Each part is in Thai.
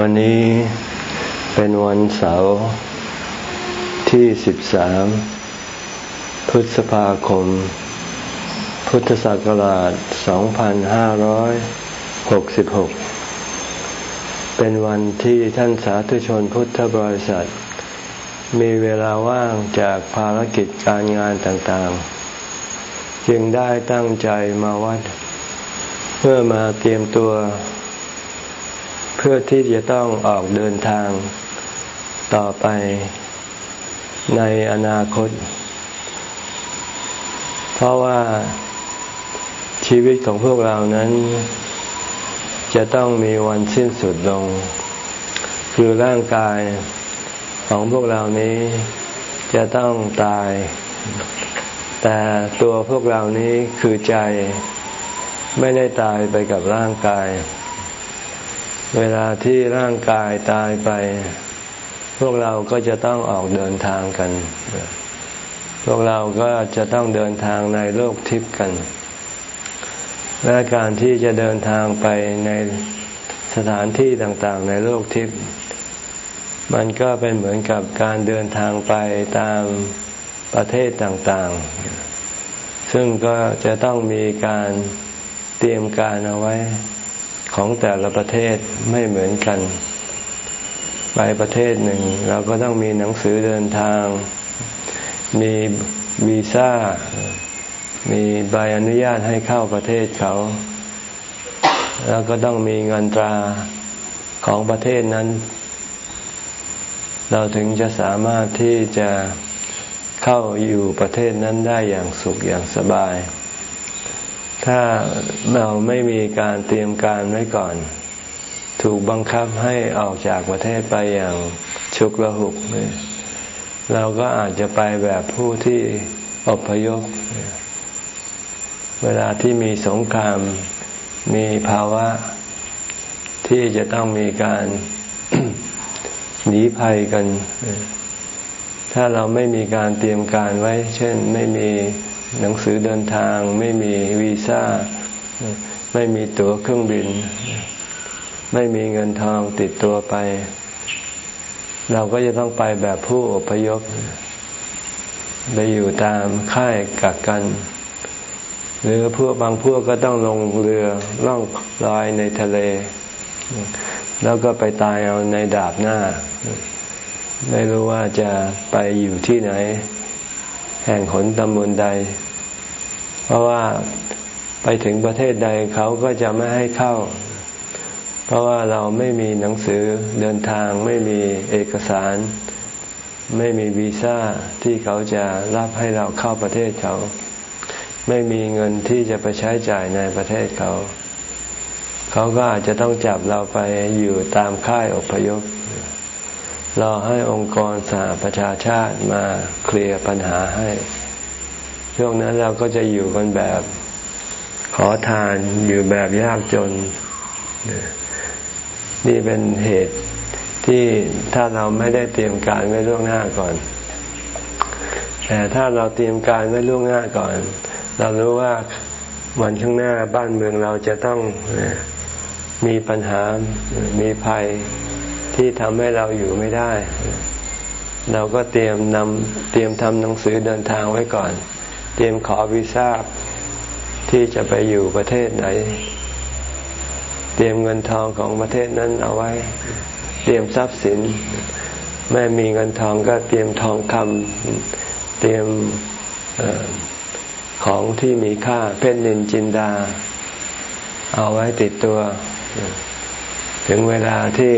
วันนี้เป็นวันเสาร์ที่สิบสามพฤษภาคม พุทธศักราชสองพันห้าร้อยหกสิบหกเป็นวันที่ท่านสาธุชนพุทธบริษัท มีเวลาว่างจากภารกิจการงานต่างๆ จึงได้ตั้งใจมาวัด เพื่อมาเตรียมตัว เพื่อที่จะต้องออกเดินทางต่อไปในอนาคต เพราะว่าชีวิตของพวกเรานั้น จะต้องมีวันสิ้นสุดลง คือร่างกายของพวกเรานี้จะต้องตาย แต่ตัวพวกเรานี้คือใจไม่ได้ตายไปกับร่างกาย เวลาที่ร่างกายตายไป พวกเราก็จะต้องออกเดินทางกัน พวกเราก็จะต้องเดินทางในโลกทิพย์กัน และการที่จะเดินทางไปในสถานที่ต่างๆ ในโลกทิพย์มันก็เป็นเหมือนกับการเดินทางไปตามประเทศต่างๆ ซึ่งก็จะต้องมีการเตรียมการเอาไว้ ของแต่ละประเทศไม่เหมือนกัน ไปประเทศหนึ่ง เราก็ต้องมีหนังสือเดินทาง มีวีซ่า มีใบอนุญาตให้เข้าประเทศเขา แล้วก็ต้องมีเงินตราของประเทศนั้น เราถึงจะสามารถที่จะเข้าอยู่ประเทศนั้นได้อย่างสุขอย่างสบาย ถ้าเราไม่มีการเตรียมการไว้ก่อน ถูกบังคับให้ออกจากประเทศไปอย่างชุกละหุก เราก็อาจจะไปแบบผู้ที่อพยพ เวลาที่มีสงคราม มีภาวะ ที่จะต้องมีการหนีภัยกัน ถ้าเราไม่มีการเตรียมการไว้ เช่นไม่มี หนังสือเดินทาง ไม่มีวีซ่า ไม่มีตั๋วเครื่องบิน ไม่มีเงินทองติดตัวไป เราก็จะต้องไปแบบผู้อพยพไปอยู่ตามค่ายกักกัน หรือพวกบางพวกก็ต้องลงเรือล่องลอยในทะเล แล้วก็ไปตายเอาในดาบหน้า ไม่รู้ว่าจะไปอยู่ที่ไหน แห่งขนตำบลใด เพราะว่าไปถึงประเทศใดเขาก็จะไม่ให้เข้า เพราะว่าเราไม่มีหนังสือเดินทางไม่มีเอกสาร ไม่มีวีซ่าที่เขาจะรับให้เราเข้าประเทศเขา ไม่มีเงินที่จะไปใช้จ่ายในประเทศเขา เขาก็อาจจะต้องจับเราไปอยู่ตามค่ายอพยพ รอให้องค์กรสหประชาชาติมาเคลียร์ปัญหาให้ ช่วงนั้นเราก็จะอยู่กันแบบขอทานอยู่แบบยากจน นี่เป็นเหตุที่ถ้าเราไม่ได้เตรียมการไว้ล่วงหน้าก่อน แต่ถ้าเราเตรียมการไว้ล่วงหน้าก่อน เรารู้ว่าวันข้างหน้าบ้านเมืองเราจะต้องมีปัญหามีภัย ที่ทำให้เราอยู่ไม่ได้ เราก็เตรียมนำเตรียมทำหนังสือเดินทางไว้ก่อน เตรียมขอวีซ่าที่จะไปอยู่ประเทศไหน เตรียมเงินทองของประเทศนั้นเอาไว้ เตรียมทรัพย์สินไม่มีเงินทองก็เตรียมทองคำเตรียมอของที่มีค่าเพชรนินจินดา เอาไว้ติดตัว ถึงเวลาที่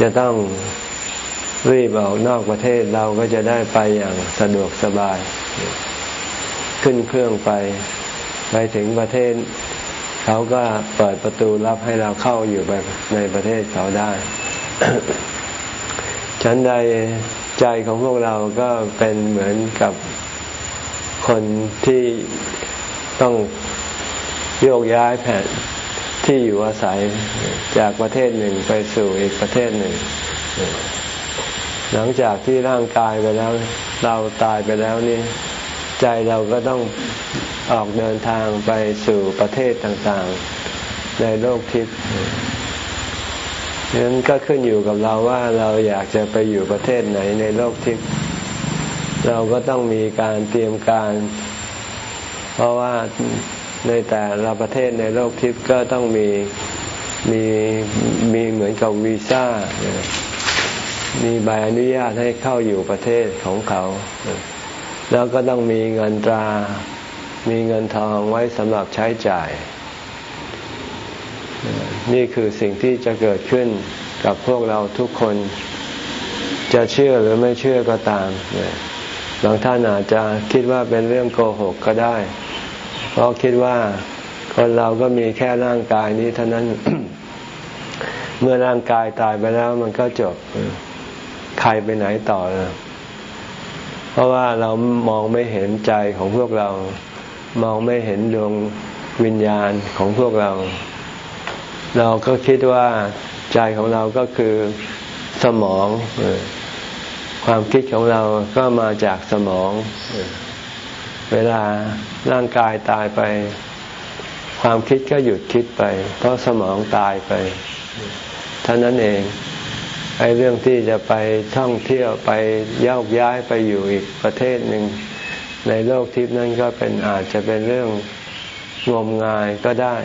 จะต้องรีบออกนอกประเทศเราก็จะได้ไปอย่างสะดวกสบาย ขึ้นเครื่องไป ไปถึงประเทศ เขาก็เปิดประตูรับให้เราเข้าอยู่ไปในประเทศเขาได้ ฉันใดใจของพวกเราก็เป็นเหมือนกับคนที่ต้องโยกย้ายแผ่น ที่อยู่อาศัยจากประเทศหนึ่งไปสู่อีกประเทศหนึ่ง หลังจากที่ร่างกายไปแล้ว เราตายไปแล้วนี่ใจเราก็ต้องออกเดินทางไปสู่ประเทศต่างๆ ในโลกทิพย์ฉะนั้นก็ขึ้นอยู่กับเราว่าเราอยากจะไปอยู่ประเทศไหนในโลกทิพย์เราก็ต้องมีการเตรียมการ เพราะว่า ในแต่ละประเทศในโลกทิพย์ก็ต้องมีมีมีเหมือนกับวีซ่า มีใบอนุญาตให้เข้าอยู่ประเทศของเขา แล้วก็ต้องมีเงินตรา มีเงินทองไว้สำหรับใช้จ่าย นี่คือสิ่งที่จะเกิดขึ้นกับพวกเราทุกคน จะเชื่อหรือไม่เชื่อก็ตามบางท่านอาจจะคิดว่าเป็นเรื่องโกหกก็ได้ เพราะคิดว่าคนเราก็มีแค่ร่างกายนี้เท่านั้น เมื่อร่างกายตายไปแล้วมันก็จบใครไปไหนต่อนะเพราะว่าเรามองไม่เห็นใจของพวกเรา มองไม่เห็นดวงวิญญาณของพวกเรา เราก็คิดว่าใจของเราก็คือสมองความคิดของเราก็มาจากสมอง เวลา ร่างกายตายไป ความคิดก็หยุดคิดไป เพราะสมองตายไปท่านั้นเองไอ้เรื่องที่จะไปท่องเที่ยวไปย่าย้ายไปอยู่อีกประเทศหนึ่งในโลกทิพย์นั้นก็เป็นอาจจะเป็นเรื่องงมงายก็ได้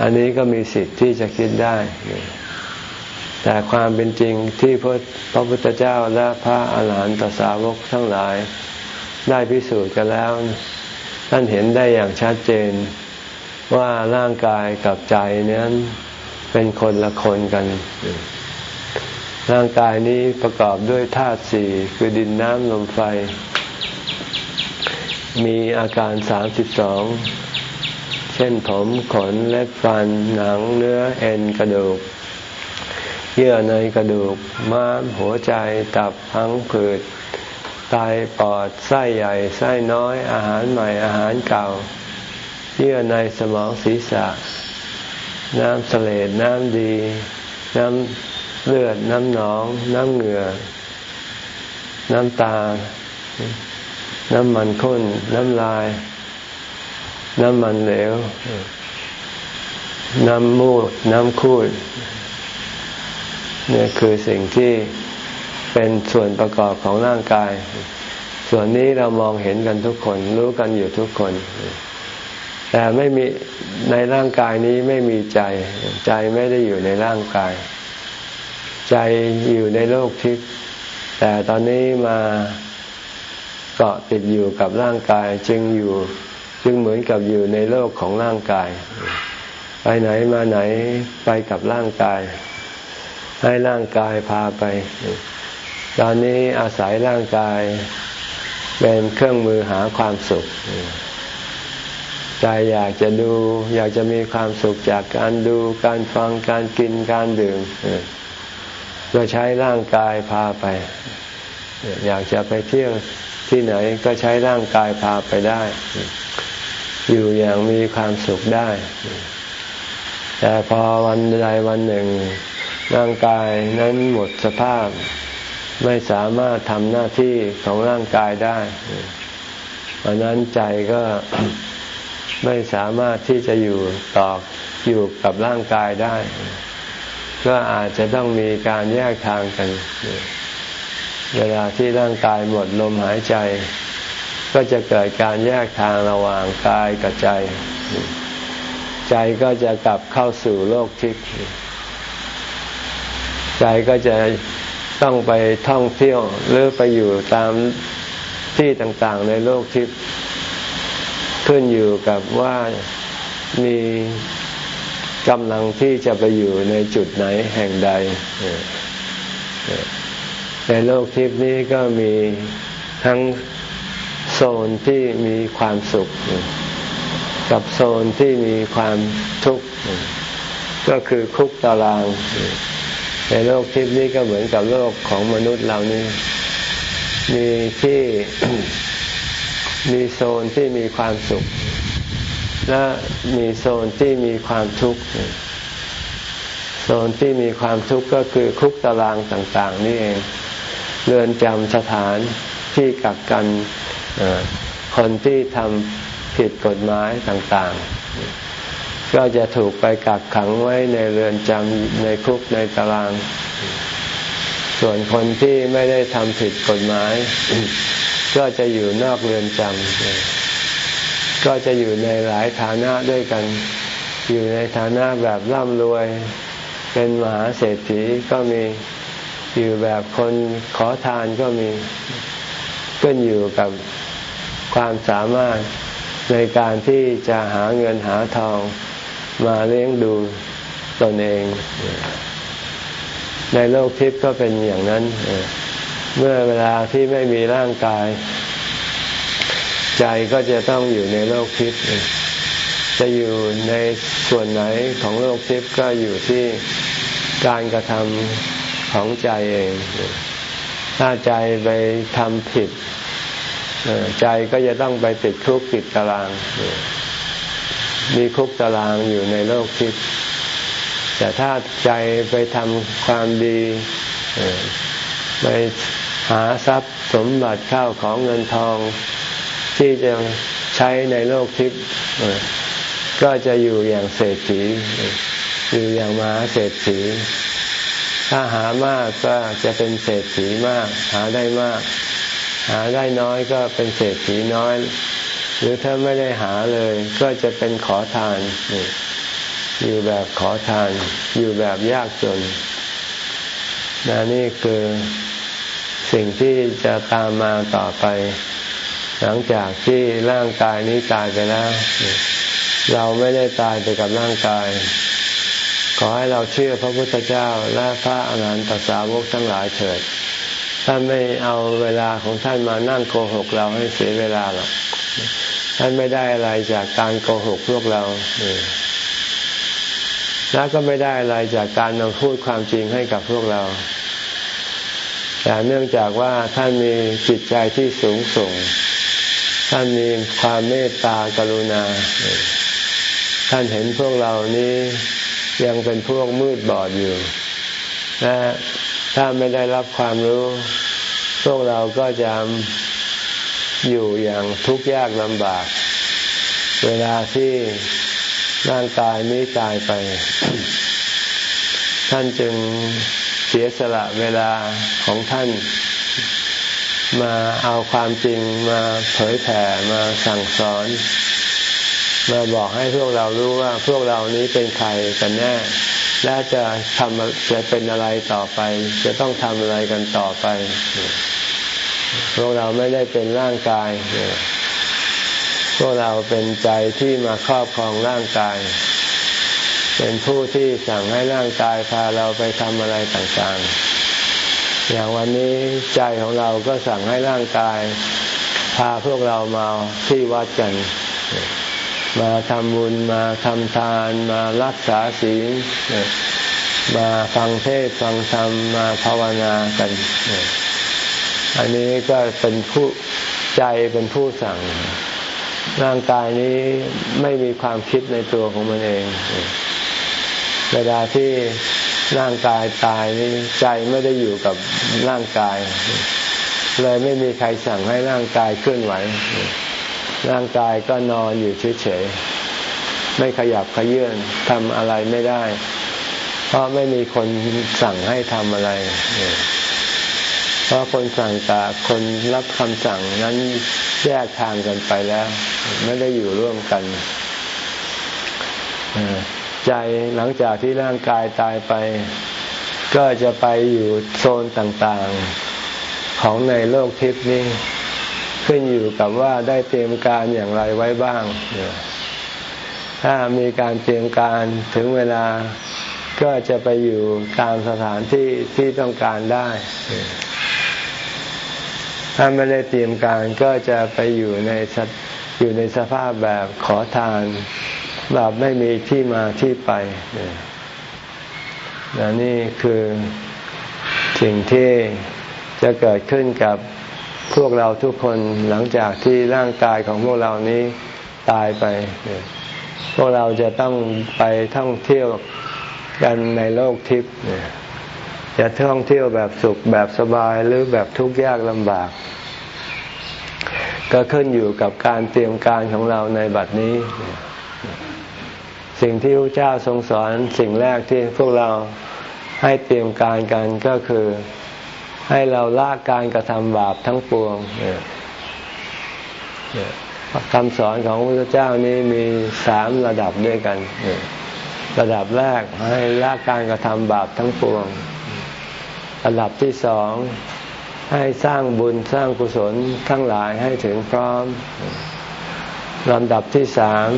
อันนี้ก็มีสิทธิ์ที่จะคิดได้ แต่ความเป็นจริงที่พระพระพุทธเจ้าและพระอาหารหันตสาวกทั้งหลาย ได้พิสูจน์กันแล้ว ท่านเห็นได้อย่างชัดเจนว่าร่างกายกับใจนั้นเป็นคนละคนกัน ร่างกายนี้ประกอบด้วยธาตุสี่คือดินน้ำลมไฟ มีอาการสามสิบสองเช่นผมขนเล็บฟันหนังเนื้อเอ็นกระดูก เยื่อในกระดูกม้ามหัวใจตับพังผืด ไตปอดไส้ใหญ่ไส้น้อย อาหารใหม่อาหารเก่า เยื่อในสมองศีรษะ น้ำเสลดน้ำดี น้ำเลือด น้ำหนอง น้ำเหงื่อ น้ำตา น้ำมันข้น น้ำลาย น้ำมันเหลว น้ำมูด น้ำคูดนี่คือสิ่งที่ เป็นส่วนประกอบของร่างกาย ส่วนนี้เรามองเห็นกันทุกคน รู้กันอยู่ทุกคน แต่ไม่มีในร่างกายนี้ไม่มีใจ ใจไม่ได้อยู่ในร่างกาย ใจอยู่ในโลกทิพย์แต่ตอนนี้มาเกาะติดอยู่กับร่างกายจึงอยู่จึงเหมือนกับอยู่ในโลกของร่างกาย ไปไหนมาไหนไปกับร่างกาย ให้ร่างกายพาไป ตอนนี้อาศัยร่างกายเป็นเครื่องมือหาความสุขใจอยากจะดูอยากจะมีความสุขจากการดูการฟังการกินการดื่มก็ใช้ร่างกายพาไป อยากจะไปเที่ยวที่ไหนก็ใช้ร่างกายพาไปได้ อยู่อย่างมีความสุขได้ แต่พอวันใดวันหนึ่ง ร่างกายนั้นหมดสภาพ ไม่สามารถทำหน้าที่ของร่างกายได้เพราะนั้นใจก็ไม่สามารถที่จะอยู่ต่ออยู่กับร่างกายได้ ก็อาจจะต้องมีการแยกทางกัน เวลาที่ร่างกายหมดลมหายใจ ก็จะเกิดการแยกทางระหว่างกายกับใจ ใจก็จะกลับเข้าสู่โลกทิพย์ใจก็จะ ต้องไปท่องเที่ยวหรือไปอยู่ตามที่ต่างๆ ในโลกทิพย์ขึ้นอยู่กับว่ามีกำลังที่จะไปอยู่ในจุดไหนแห่งใด ในโลกทิพย์นี้ก็มีทั้งโซนที่มีความสุข กับโซนที่มีความทุกข์ ก็คือคุกตาราง ในโลกทิพย์นี้ก็เหมือนกับโลกของมนุษย์เรานี่มีที่มีโซนที่มีความสุข และมีโซนที่มีความทุกข์โซนที่มีความทุกข์ก็คือคุกตารางต่าง ๆ นี่เองเรือนจำสถานที่กักกันคนที่ทำผิดกฎหมายต่าง ๆ ก็จะถูกไปกักขังไว้ในเรือนจำในคุกในตาราง ส่วนคนที่ไม่ได้ทำผิดกฎหมาย ก็จะอยู่นอกเรือนจำก็จะอยู่ในหลายฐานะด้วยกัน อยู่ในฐานะแบบร่ำรวย เป็นมหาเศรษฐีก็มีอยู่แบบคนขอทานก็มีขึ้นอยู่กับความสามารถในการที่จะหาเงินหาทอง มาเลี้ยงดูตนเอง ในโลกทิพย์ก็เป็นอย่างนั้น เมื่อเวลาที่ไม่มีร่างกาย ใจก็จะต้องอยู่ในโลกทิพย์จะอยู่ในส่วนไหนของโลกทิพย์ก็อยู่ที่การกระทำของใจเอง ถ้าใจไปทำผิด ใจก็จะต้องไปติดคุกติดตาราง มีคุกตารางอยู่ในโลกทิพย์แต่ถ้าใจไปทำความดีไปหาทรัพย์สมบัติข้าวของเงินทอง ที่จะใช้ในโลกทิพย์ก็จะอยู่อย่างเศรษฐีอยู่อย่างมหาเศรษฐี ถ้าหามากก็จะเป็นเศรษฐีมาก หาได้มาก หาได้น้อยก็เป็นเศรษฐีน้อย หรือถ้าไม่ได้หาเลยก็จะเป็นขอทาน อยู่แบบขอทาน อยู่แบบยากจนนนี่คือสิ่งที่จะตามมาต่อไป หลังจากที่ร่างกายนี้ตายไปแล้ว เราไม่ได้ตายไปกับร่างกาย ขอให้เราเชื่อพระพุทธเจ้าและพระอรหันตสาวกทั้งหลายเถิดท่านไม่เอาเวลาของท่านมานั่งโกหกเราให้เสียเวลาหรอก ท่านไม่ได้อะไรจากการโกหกพวกเราและก็ไม่ได้อะไรจากการนำพูดความจริงให้กับพวกเรา แต่เนื่องจากว่าท่านมีจิตใจที่สูงส่ง ท่านมีความเมตตากรุณา ท่านเห็นพวกเรานี้ยังเป็นพวกมืดบอดอยู่และถ้าไม่ได้รับความรู้ พวกเราก็จะ อยู่อย่างทุกข์ยากลำบาก เวลาที่ร่างกายนี้ตายไป ท่านจึงเสียสละเวลาของท่าน มาเอาความจริงมาเผยแผ่มาสั่งสอน มาบอกให้พวกเรารู้ว่าพวกเรานี้เป็นใครกันแน่และจะทำจะเป็นอะไรต่อไป จะต้องทำอะไรกันต่อไป พวกเราไม่ได้เป็นร่างกาย พวกเราเป็นใจที่มาครอบครองร่างกาย เป็นผู้ที่สั่งให้ร่างกายพาเราไปทำอะไรต่างๆ อย่างวันนี้ใจของเราก็สั่งให้ร่างกาย พาพวกเรามาที่วัดกัน มาทำบุญมาทำทาน มารักษาศีล มาฟังเทศฟังธรรมมาภาวนากัน อันนี้ก็เป็นผู้ใจเป็นผู้สั่ง ร่างกายนี้ไม่มีความคิดในตัวของมันเอง เวลาที่ร่างกายตายนี่ใจไม่ได้อยู่กับร่างกาย เลยไม่มีใครสั่งให้ร่างกายเคลื่อนไหว ร่างกายก็นอนอยู่เฉยๆ ไม่ขยับขยื่นทำอะไรไม่ได้ เพราะไม่มีคนสั่งให้ทำอะไรเเพราะคนสั่งกับคนรับคำสั่งนั้นแยกทางกันไปแล้ว ไม่ได้อยู่ร่วมกันใจหลังจากที่ร่างกายตายไป ก็จะไปอยู่โซนต่างๆของในโลกทิพย์นี้ ขึ้นอยู่กับว่าได้เตรียมการอย่างไรไว้บ้างถ้ามีการเตรียมการถึงเวลาก็จะไปอยู่ตามสถานที่ที่ต้องการได้ ถ้าไม่ได้เตรียมการก็จะไปอยู่ในอยู่ในสภาพแบบขอทาน แบบไม่มีที่มาที่ไปนนี่คือสิ่งที่จะเกิดขึ้นกับพวกเราทุกคนหลังจากที่ร่างกายของพวกเรานี้ตายไป พวกเราจะต้องไปท่องเที่ยวกันในโลกทิพย์ จะท่องเที่ยวแบบสุขแบบสบายหรือแบบทุกข์ยากลำบาก ก็ขึ้นอยู่กับการเตรียมการของเราในบัดนี้ สิ่งที่พระเจ้าทรงสอนสิ่งแรกที่พวกเราให้เตรียมการกันก็คือให้เราละการกระทำบาปทั้งปวงคำสอนของพระเจ้านี้มีสามระดับด้วยกัน ระดับแรกให้ละการกระทำบาปทั้งปวง ระดับที่สองให้สร้างบุญสร้างกุศลทั้งหลายให้ถึงพร้อมลำดับที่สาม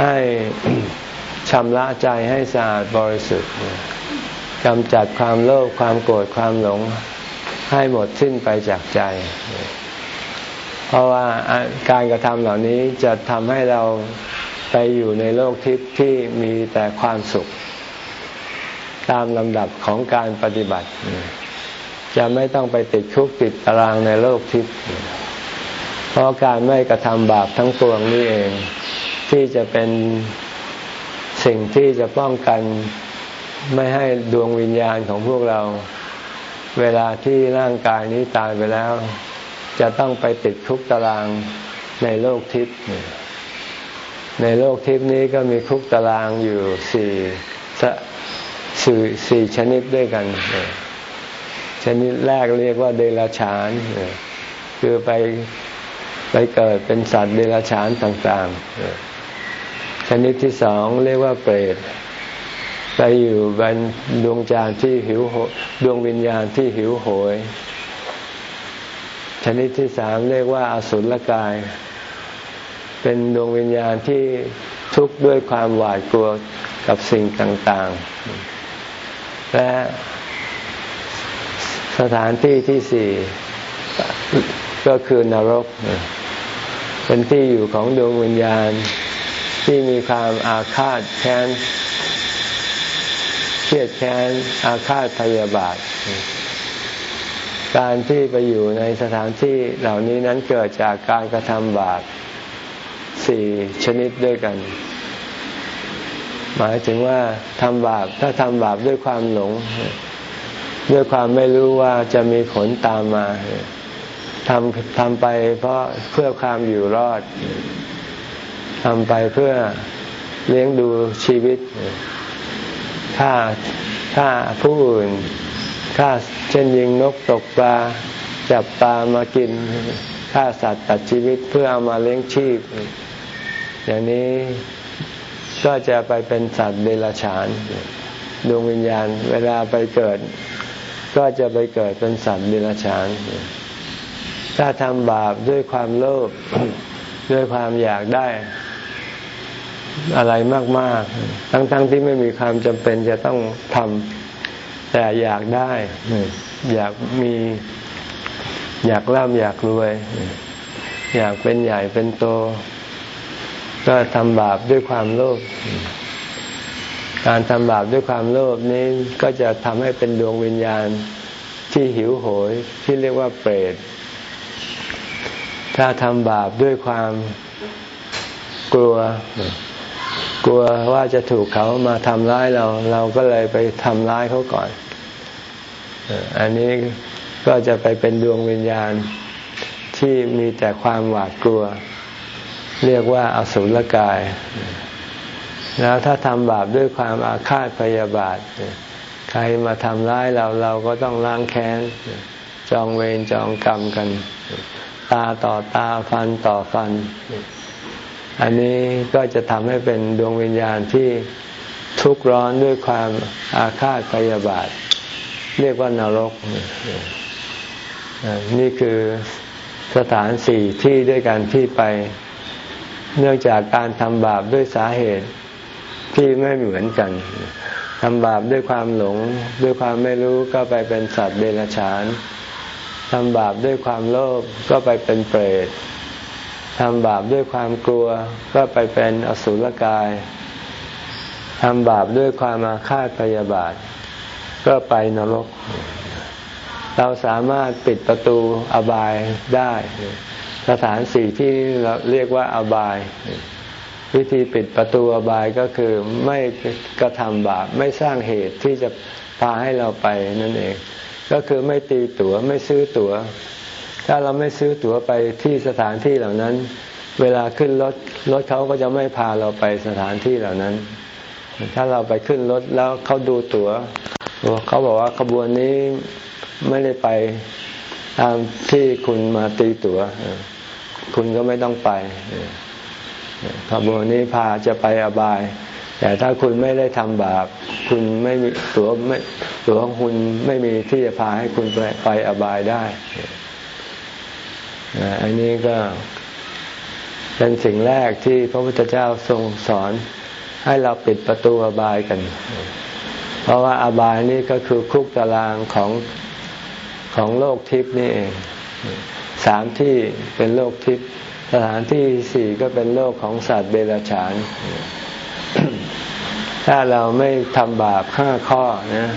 ให้ชำระใจให้สะอาดบริสุทธิ์กำจัดความโลภความโกรธความหลง ให้หมดสิ้นไปจากใจ เพราะว่าการกระทำเหล่านี้จะทำให้เราไปอยู่ในโลกทิพย์ที่มีแต่ความสุข ตามลำดับของการปฏิบัติ จะไม่ต้องไปติดคุกติดตารางในโลกทิพย์เพราะการไม่กระทำบาปทั้งปวงนี่เอง ที่จะเป็นสิ่งที่จะป้องกันไม่ให้ดวงวิญญาณของพวกเรา เวลาที่ร่างกายนี้ตายไปแล้ว จะต้องไปติดคุกตารางในโลกทิพย์ในโลกทิพย์นี้ก็มีคุกตารางอยู่สี่ สี่สี่ชนิดด้วยกัน ชนิดแรกเรียกว่าเดรัจฉาน คือไปไปเกิดเป็นสัตว์เดรัจฉานต่างๆ ชนิดที่สองเรียกว่าเปรตไปอยู่บนดวงจานที่หิวโหดวงวิญญาณที่หิวโหย ชนิดที่สามเรียกว่าอสุรกาย เป็นดวงวิญญาณที่ทุกข์ด้วยความหวาดกลัวกับสิ่งต่างๆ และสถานที่ที่สี่ก็คือนรก เป็นที่อยู่ของดวงวิญญาณที่มีความอาฆาตแค้นเครียดแค้นอาฆาตพยาบาท การที่ไปอยู่ในสถานที่เหล่านี้นั้นเกิดจากการกระทำบาปสี่ชนิดด้วยกัน หมายถึงว่าทำบาปถ้าทำบาปด้วยความหลง ด้วยความไม่รู้ว่าจะมีผลตามมาทำทำไปเพราะเพื่อความอยู่รอดทำไปเพื่อเลี้ยงดูชีวิตฆ่าฆ่าผู้อื่นฆ่าเช่นยิงนกตกปลาจับปลามากินฆ่าสัตว์ตัดชีวิตเพื่อเอามาเลี้ยงชีพ อย่างนี้ ก็จะไปเป็นสัตว์เดรัจฉานดวงวิญญาณเวลาไปเกิด ก็จะไปเกิดเป็นสัตว์เดรัจฉาน ถ้าทำบาปด้วยความโลภด้วยความอยากได้อะไรมากๆ ทั้งๆทที่ไม่มีความจำเป็นจะต้องทำแต่อยากได้ อยากมี อยากร่ำอยากรวย อยากเป็นใหญ่เป็นโต ก็ทำบาปด้วยความโลภการทำบาปด้วยความโลภนี้ก็จะทำให้เป็นดวงวิญญาณที่หิวโหยที่เรียกว่าเปรต ถ้าทำบาปด้วยความกลัว กลัวว่าจะถูกเขามาทำร้ายเรา เราก็เลยไปทำร้ายเขาก่อน อันนี้ก็จะไปเป็นดวงวิญญาณที่มีแต่ความหวาดกลัว เรียกว่าอสุรกาย แล้วถ้าทำบาปด้วยความอาฆาตพยาบาท ใครมาทำร้ายเราเราก็ต้องล้างแค้น จองเวรจองกรรมกัน ตาต่อตาฟันต่อฟัน อันนี้ก็จะทำให้เป็นดวงวิญญาณที่ทุกข์ร้อนด้วยความอาฆาตพยาบาท เรียกว่านรก นี่คือสถานสี่ที่ด้วยกันที่ไป เนื่องจากการทำบาปด้วยสาเหตุที่ไม่เหมือนกันทำบาปด้วยความหลง ด้วยความไม่รู้ก็ไปเป็นสัตว์เดรัจฉานทำบาปด้วยความโลภก็ไปเป็นเปรตทำบาปด้วยความกลัวก็ไปเป็นอสุรกายทำบาปด้วยความอาฆาตพยาบาท ก็ไปนรก เราสามารถปิดประตูอบายได้ สถานสี่ที่เราเรียกว่าอบาย วิธีปิดประตูอบายก็คือไม่กระทำบาปไม่สร้างเหตุที่จะพาให้เราไปนั่นเอง ก็คือไม่ตีตัว๋วไม่ซื้อตัว๋ว ถ้าเราไม่ซื้อตั๋วไปที่สถานที่เหล่านั้น เวลาขึ้นรถรถเขาก็จะไม่พาเราไปสถานที่เหล่านั้น ถ้าเราไปขึ้นรถแล้วเขาดูตัว๋วเขาบอกว่าขบวนนี้ไม่ได้ไปตามที่คุณมาตีตัว๋ว คุณก็ไม่ต้องไปขบวนนี้พาจะไปอบาย แต่ถ้าคุณไม่ได้ทำบาป คุณไม่มีตัวไม่ตัวของคุณไม่มีที่จะพาให้คุณไปไปอบายได้อันนี้ก็เป็นสิ่งแรกที่พระพุทธเจ้าทรงสอนให้เราปิดประตูอบายกัน เพราะว่าอบายนี่ก็คือคุกตารางของของโลกทิพย์นี่เอง สามที่เป็นโลกทิพย์สถานที่สี่ก็เป็นโลกของสัตว์เดรัจฉาน ถ้าเราไม่ทำบาปห้าข้อนะ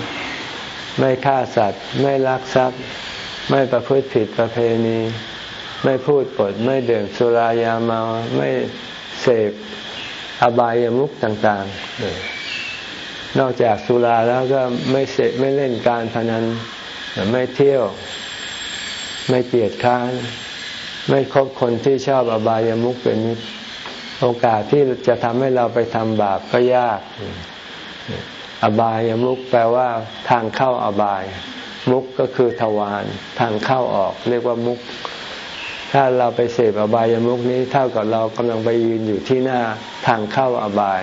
ไม่ฆ่าสัตว์ ไม่ลักทรัพย์ ไม่ประพฤติผิดประเพณี ไม่พูดปด ไม่ดื่มสุรายาเมาไม่เสพอบายามุขต่างๆ นอกจากสุราแล้วก็ไม่เสพไม่เล่นการพนันไม่เที่ยว ไม่เกียดค้าน ไม่คบคนที่ชอบอบายามุขเป็นนิดโอกาสที่จะทำให้เราไปทำบาปก็ยาก อบายามุขแปลว่าทางเข้าอบาย มุกก็คือทวารทางเข้าออก เรียกว่ามุกถ้าเราไปเสพอบายามุกนี้เท่ากับเรากำลังไปยืนอยู่ที่หน้าทางเข้าอบาย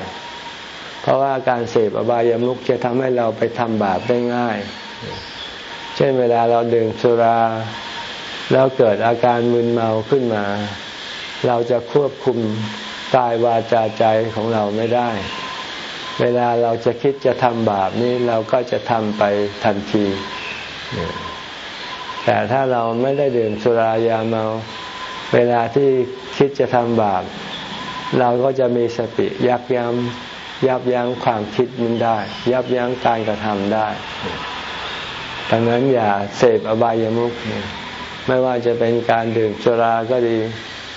เพราะว่าการเสพอบายามุกจะทำให้เราไปทำบาปได้ง่าย เช่นเวลาเราดื่มสุรา แล้วเกิดอาการมึนเมาขึ้นมา เราจะควบคุมกายวาจาใจของเราไม่ได้ เวลาเราจะคิดจะทำบาปนี้เราก็จะทำไปทันที แต่ถ้าเราไม่ได้ดื่มสุรายาเมา เวลาที่คิดจะทำบาป เราก็จะมีสติยับยั้งยับยั้งความคิดมันได้ ยับยั้งการกระทำได้ดังนั้นอย่าเสพอบายามุข ไม่ว่าจะเป็นการดื่มสุราก็ดี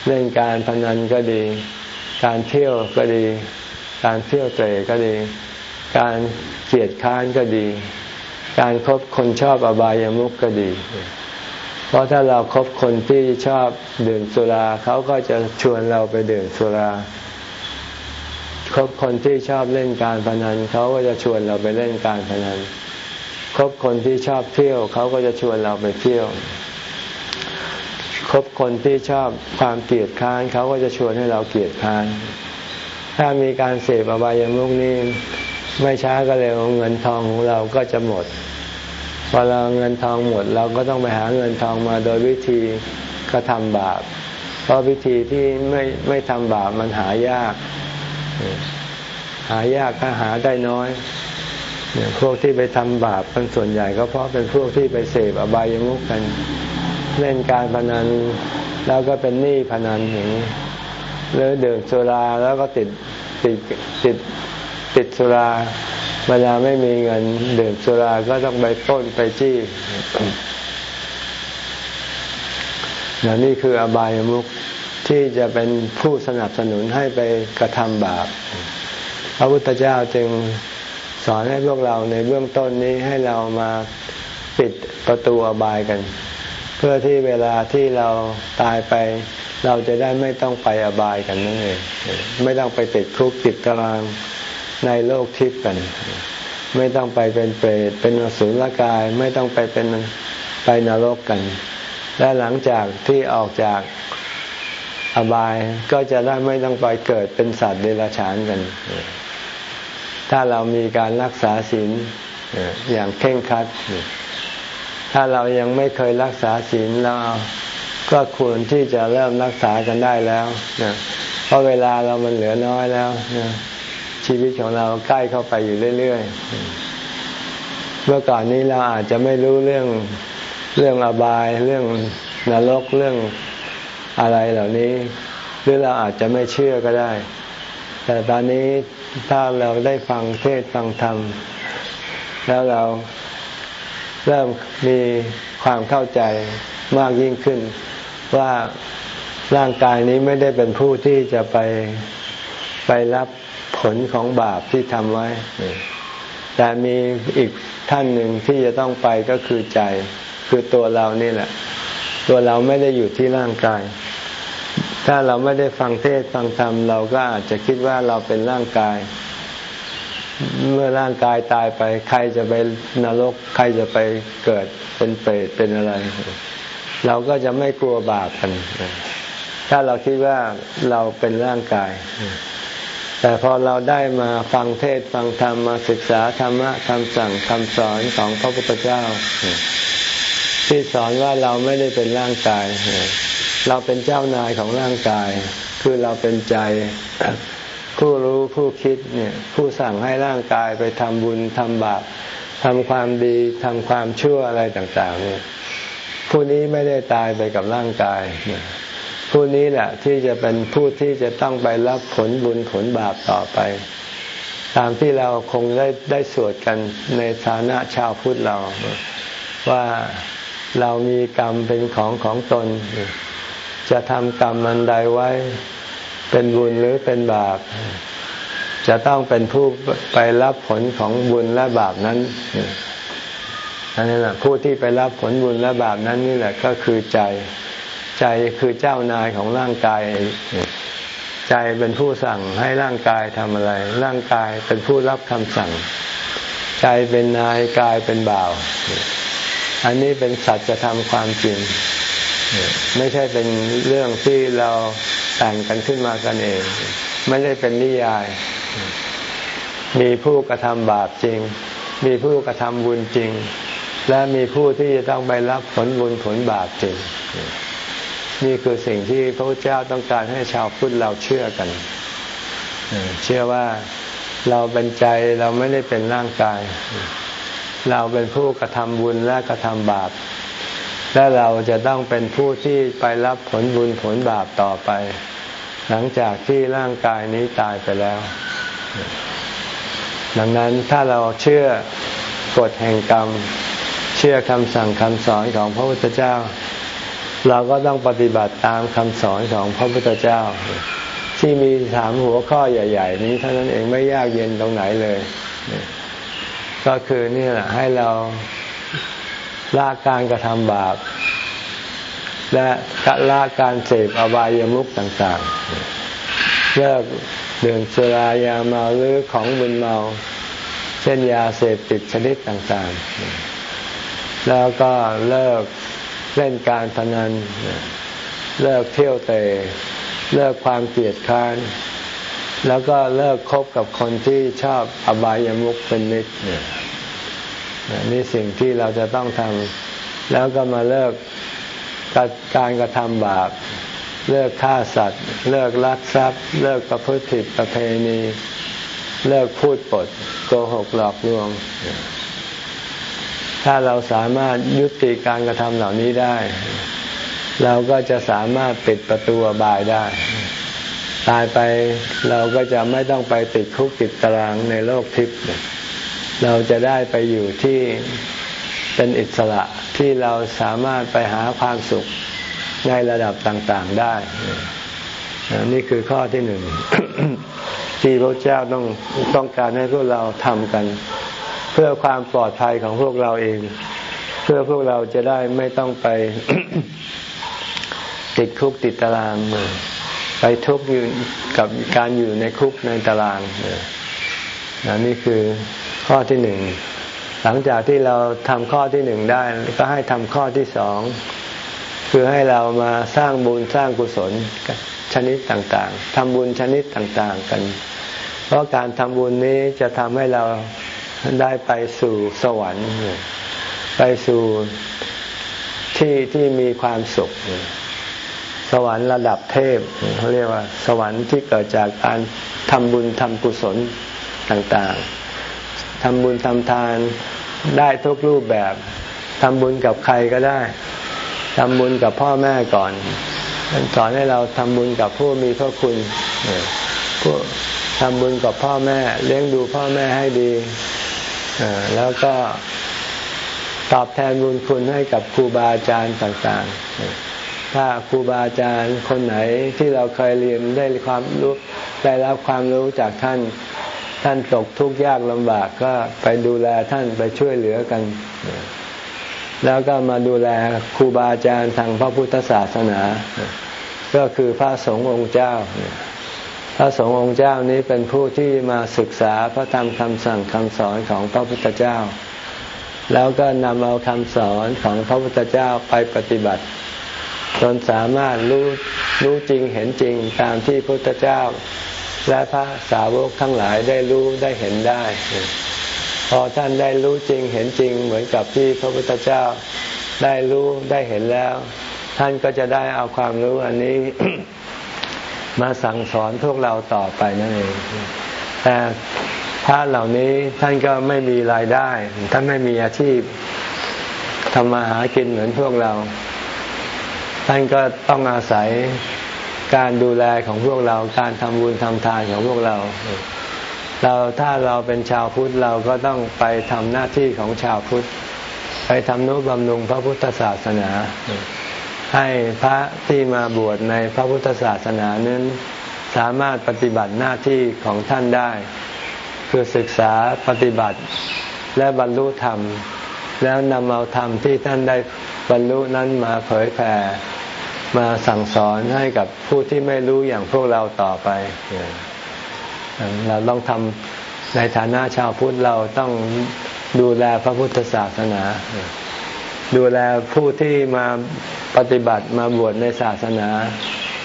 เล่นการพนันก็ดี การเที่ยวก็ดี การเที่ยวเตะก็ดี การเกียดค้านก็ดี การครบคนชอบอบายามุขก็ดี เพราะถ้าเราครบคนที่ชอบดื่มสุราเขาก็จะชวนเราไปดื่มสุราคบคนที่ชอบเล่นการพนันเขาก็จะชวนเราไปเล่นการพนันคบคนที่ชอบเที่ยวเขาก็จะชวนเราไปเที่ยว บคนที่ชอบความเกลียดค้านเขาก็จะชวนให้เราเกลียดค้าน ถ้ามีการเสพอบายามุขนี้ไม่ช้าก็เร็วเงินทองของเราก็จะหมดพอเราเงินทองหมด เราก็ต้องไปหาเงินทองมาโดยวิธีกระทำบาป เพราะวิธีที่ไม่ไม่ทำบาปมันหายาก หายากก็หาได้น้อยพวกที่ไปทำบาปเป็นส่วนใหญ่ก็เพราะเป็นพวกที่ไปเสพอบายามุขกัน เล่นการพนัน แล้วก็เป็นหนี้พนันอย่างนี้หรือดื่มสุราแล้วก็ติดติดติดติดสุราเวลาไม่มีเงินดื่มสุราก็ต้องไปป้นไปจี้นนี่คืออบายมุขที่จะเป็นผู้สนับสนุนให้ไปกระทำบาป พระพุทธเจ้าจึงสอนให้พวกเราในเบื้องต้นนี้ให้เรามาปิดประตูอบายกัน เพื่อที่เวลาที่เราตายไป เราจะได้ไม่ต้องไปอบายกันนั่นเองไม่ต้องไปติดคุกติดตารางในโลกทิพย์กัน ไม่ต้องไปเป็นเปรตเป็นอสุรกาย ไม่ต้องไปเป็นไปนรกกัน และหลังจากที่ออกจากอบายก็จะได้ไม่ต้องไปเกิดเป็นสัตว์เดรัจฉานกัน ถ้าเรามีการรักษาศีลอย่างเข่งคัด ถ้าเรายังไม่เคยรักษาศีลเราก็ควรที่จะเริ่มรักษากันได้แล้วเพราะเวลาเรามันเหลือน้อยแล้วชีวิตของเราใกล้เข้าไปอยู่เรื่อยๆ เมื่อก่อนนี้เราอาจจะไม่รู้เรื่องเรื่องอบาย เรื่องนรกเรื่องอะไรเหล่านี้ หรือเราอาจจะไม่เชื่อก็ได้ แต่ตอนนี้ถ้าเราได้ฟังเทศฟังธรรม แล้วเรา เริ่มมีความเข้าใจมากยิ่งขึ้น ว่าร่างกายนี้ไม่ได้เป็นผู้ที่จะไปไปรับผลของบาปที่ทำไว้ แต่มีอีกท่านหนึ่งที่จะต้องไปก็คือใจ คือตัวเรานี่แหละ ตัวเราไม่ได้อยู่ที่ร่างกาย ถ้าเราไม่ได้ฟังเทศฟังธรรมเราก็อาจจะคิดว่าเราเป็นร่างกาย เมื่อร่างกายตายไป ใครจะไปนรก ใครจะไปเกิดเป็นเปรตเป็นอะไร เราก็จะไม่กลัวบาปกัน ถ้าเราคิดว่าเราเป็นร่างกาย แต่พอเราได้มาฟังเทศฟังธรรมมาศึกษาธรรมะคำสั่งคำสอนของพระพุทธเจ้า ที่สอนว่าเราไม่ได้เป็นร่างกาย เราเป็นเจ้านายของร่างกาย คือเราเป็นใจ ผู้รู้ผู้คิดเนี่ยผู้สั่งให้ร่างกายไปทำบุญทำบาปทำความดีทำความชั่วอะไรต่างๆเนี่ยผู้นี้ไม่ได้ตายไปกับร่างกายเนี่ยผู้นี้แหละที่จะเป็นผู้ที่จะต้องไปรับผลบุญผลบาปต่อไป ตามที่เราคงได้ได้สวดกันในฐานะชาวพุทธเรา ว่าเรามีกรรมเป็นของของตน จะทำกรรมมันใดไว้ เป็นบุญหรือเป็นบาป จะต้องเป็นผู้ไปรับผลของบุญและบาปนั้นนั่นแหละผู้ที่ไปรับผลบุญและบาปนั้นนี่แหละก็คือใจ ใจคือเจ้านายของร่างกาย ใจเป็นผู้สั่งให้ร่างกายทำอะไร ร่างกายเป็นผู้รับคำสั่ง ใจเป็นนายกายเป็นบ่าว อันนี้เป็นสัจธรรมความจริง ไม่ใช่เป็นเรื่องที่เรา แต่งกันขึ้นมากันเอง ไม่ได้เป็นนิยาย มีผู้กระทำบาปจริง มีผู้กระทำบุญจริง และมีผู้ที่จะต้องไปรับผลบุญผลบาปจริง นี่คือสิ่งที่พระเจ้าต้องการให้ชาวพุทธเราเชื่อกันเชื่อว่าเราเป็นใจเราไม่ได้เป็นร่างกาย เราเป็นผู้กระทำบุญและกระทำบาป และเราจะต้องเป็นผู้ที่ไปรับผลบุญผลบาปต่อไป หลังจากที่ร่างกายนี้ตายไปแล้ว ดังนั้นถ้าเราเชื่อกฎแห่งกรรม เชื่อคำสั่งคำสอนของพระพุทธเจ้า เราก็ต้องปฏิบัติตามคำสอนของพระพุทธเจ้า ที่มีสามหัวข้อใหญ่ ๆ นี้เท่านั้นเองไม่ยากเย็นตรงไหนเลย ก็คือนี่แหละให้เรา ละการกระทำบาป และละการเสพอบายามุขต่างๆ เลิกดื่มสุรายาเมาหรือของบุญเมา เช่นยาเสพติดชนิดต่างๆ แล้วก็เลิกเล่นการพนัน เลิกเที่ยวเตะเลิกความเกลียดค้าน แล้วก็เลิกคบกับคนที่ชอบอบายามุขเป็นนิดเนี่ย นี่สิ่งที่เราจะต้องทำแล้วก็มาเลิกการกระทำบาป เลิกฆ่าสัตว์ เลิกลักทรัพย์ เลิกประพฤติผิดประเพณี เลิกพูดปดโกหกหลอกลวง ถ้าเราสามารถยุติการกระทำเหล่านี้ได้ เราก็จะสามารถปิดประตูบายได้ตายไปเราก็จะไม่ต้องไปติดคุกติดตารางในโลกทิพย์ เราจะได้ไปอยู่ที่เป็นอิสระที่เราสามารถไปหาความสุขในระดับต่างๆได้ นี่คือข้อที่หนึ่ง ที่พระเจ้าต้องต้องการให้พวกเราทำกัน เพื่อความปลอดภัยของพวกเราเอง เพื่อพวกเราจะได้ไม่ต้องไปติดคุกติดตารางไปทุกข์อยู่กับการอยู่ในคุกในตารางนนี่คือ ข้อที่หนึ่งหลังจากที่เราทำข้อที่หนึ่งได้ ก็ให้ทำข้อที่สองคือให้เรามาสร้างบุญสร้างกุศลชนิดต่างๆทำบุญชนิดต่างๆกัน เพราะการทำบุญนี้จะทำให้เราได้ไปสู่สวรรค์ ไปสู่ที่ที่มีความสุข สวรรค์ระดับเทพเขาเรียกว่า สวรรค์ที่เกิดจากการทำบุญทำกุศลต่างๆ ทำบุญทำทานได้ทุกรูปแบบทำบุญกับใครก็ได้ทำบุญกับพ่อแม่ก่อนสอนให้เราทำบุญกับผู้มีพระคุณผู้ทำบุญกับพ่อแม่ เลี้ยงดูพ่อแม่ให้ดีแล้วก็ตอบแทนบุญคุณให้กับครูบาอาจารย์ต่างๆ ถ้าครูบาอาจารย์คนไหนที่เราเคยเรียนได้ความรู้ได้รับความรู้จากท่าน ท่านตกทุกข์ยากลำบากก็ไปดูแลท่านไปช่วยเหลือกัน แล้วก็มาดูแลครูบาอาจารย์ทางพระพุทธศาสนา ก็คือพระสงฆ์องค์เจ้า พระสงฆ์องค์เจ้านี้เป็นผู้ที่มาศึกษาพระธรรมคำสั่งคำสอนของพระพุทธเจ้า แล้วก็นำเอาคำสอนของพระพุทธเจ้าไปปฏิบัติจนสามารถรู้รู้จริงเห็นจริงตามที่พระพุทธเจ้า และพระสาวกทั้งหลายได้รู้ได้เห็นได้ พอท่านได้รู้จริงเห็นจริงเหมือนกับที่พระพุทธเจ้าได้รู้ได้เห็นแล้ว ท่านก็จะได้เอาความรู้อันนี้ มาสั่งสอนพวกเราต่อไปนั่นเอง แต่พระเหล่านี้ท่านก็ไม่มีรายได้ ท่านไม่มีอาชีพทำมาหากินเหมือนพวกเรา ท่านก็ต้องอาศัย การดูแลของพวกเราการทำบุญทำทานของพวกเรา เราถ้าเราเป็นชาวพุทธเราก็ต้องไปทำหน้าที่ของชาวพุทธ ไปทำนุบำรุงพระพุทธศาสนา ให้พระที่มาบวชในพระพุทธศาสนานั้นสามารถปฏิบัติหน้าที่ของท่านได้ คือศึกษาปฏิบัติและบรรลุธรรม แล้วนำเอาธรรมที่ท่านได้บรรลุนั้นมาเผยแผ่ มาสั่งสอนให้กับผู้ที่ไม่รู้อย่างพวกเราต่อไป เราต้องทำในฐานะชาวพุทธเราต้องดูแลพระพุทธศาสนา ดูแลผู้ที่มาปฏิบัติมาบวชในศาสนา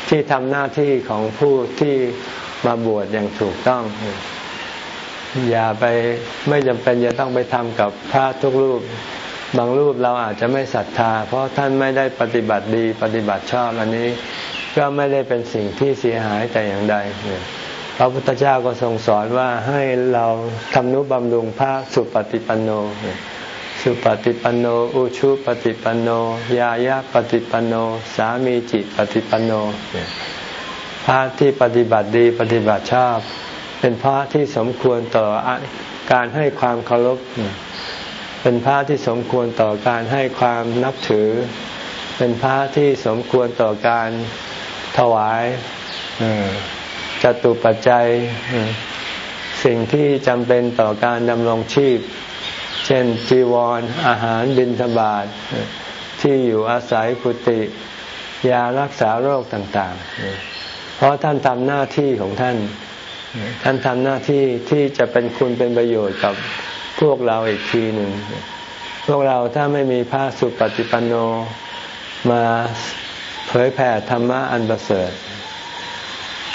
ที่ทำหน้าที่ของผู้ที่มาบวชอย่างถูกต้อง อย่าไปไม่จำเป็นจะต้องไปทำกับพระทุกรูป บางรูปเราอาจจะไม่ศรัทธา เพราะท่านไม่ได้ปฏิบัติดีปฏิบัติชอบอันนี้ก็ไม่ได้เป็นสิ่งที่เสียหายแต่อย่างใดพระพุทธเจ้าก็ทรงสอนว่าให้เราทำนุบำรุงพระสุปฏิปันโน สุปฏิปันโน อุชุปฏิปันโน ยายาปฏิปันโน สามีจิตปฏิปันโน พระที่ปฏิบัติดีปฏิบัติชอบ เป็นพระที่สมควรต่อการให้ความเคารพ เป็นพระที่สมควรต่อการให้ความนับถือ เป็นพระที่สมควรต่อการถวายจตุปัจจัยสิ่งที่จำเป็นต่อการดำรงชีพ เช่นจีวรออาหารบิณฑบาตที่อยู่อาศัยปุติยารักษาโรคต่างๆ เพราะท่านทำหน้าที่ของท่าน ท่านทำหน้าที่ที่จะเป็นคุณเป็นประโยชน์กับ พวกเราอีกทีหนึ่ง พวกเราถ้าไม่มีพระสุปฏิปันโนมาเผยแผ่ธรรมะอันประเสริฐ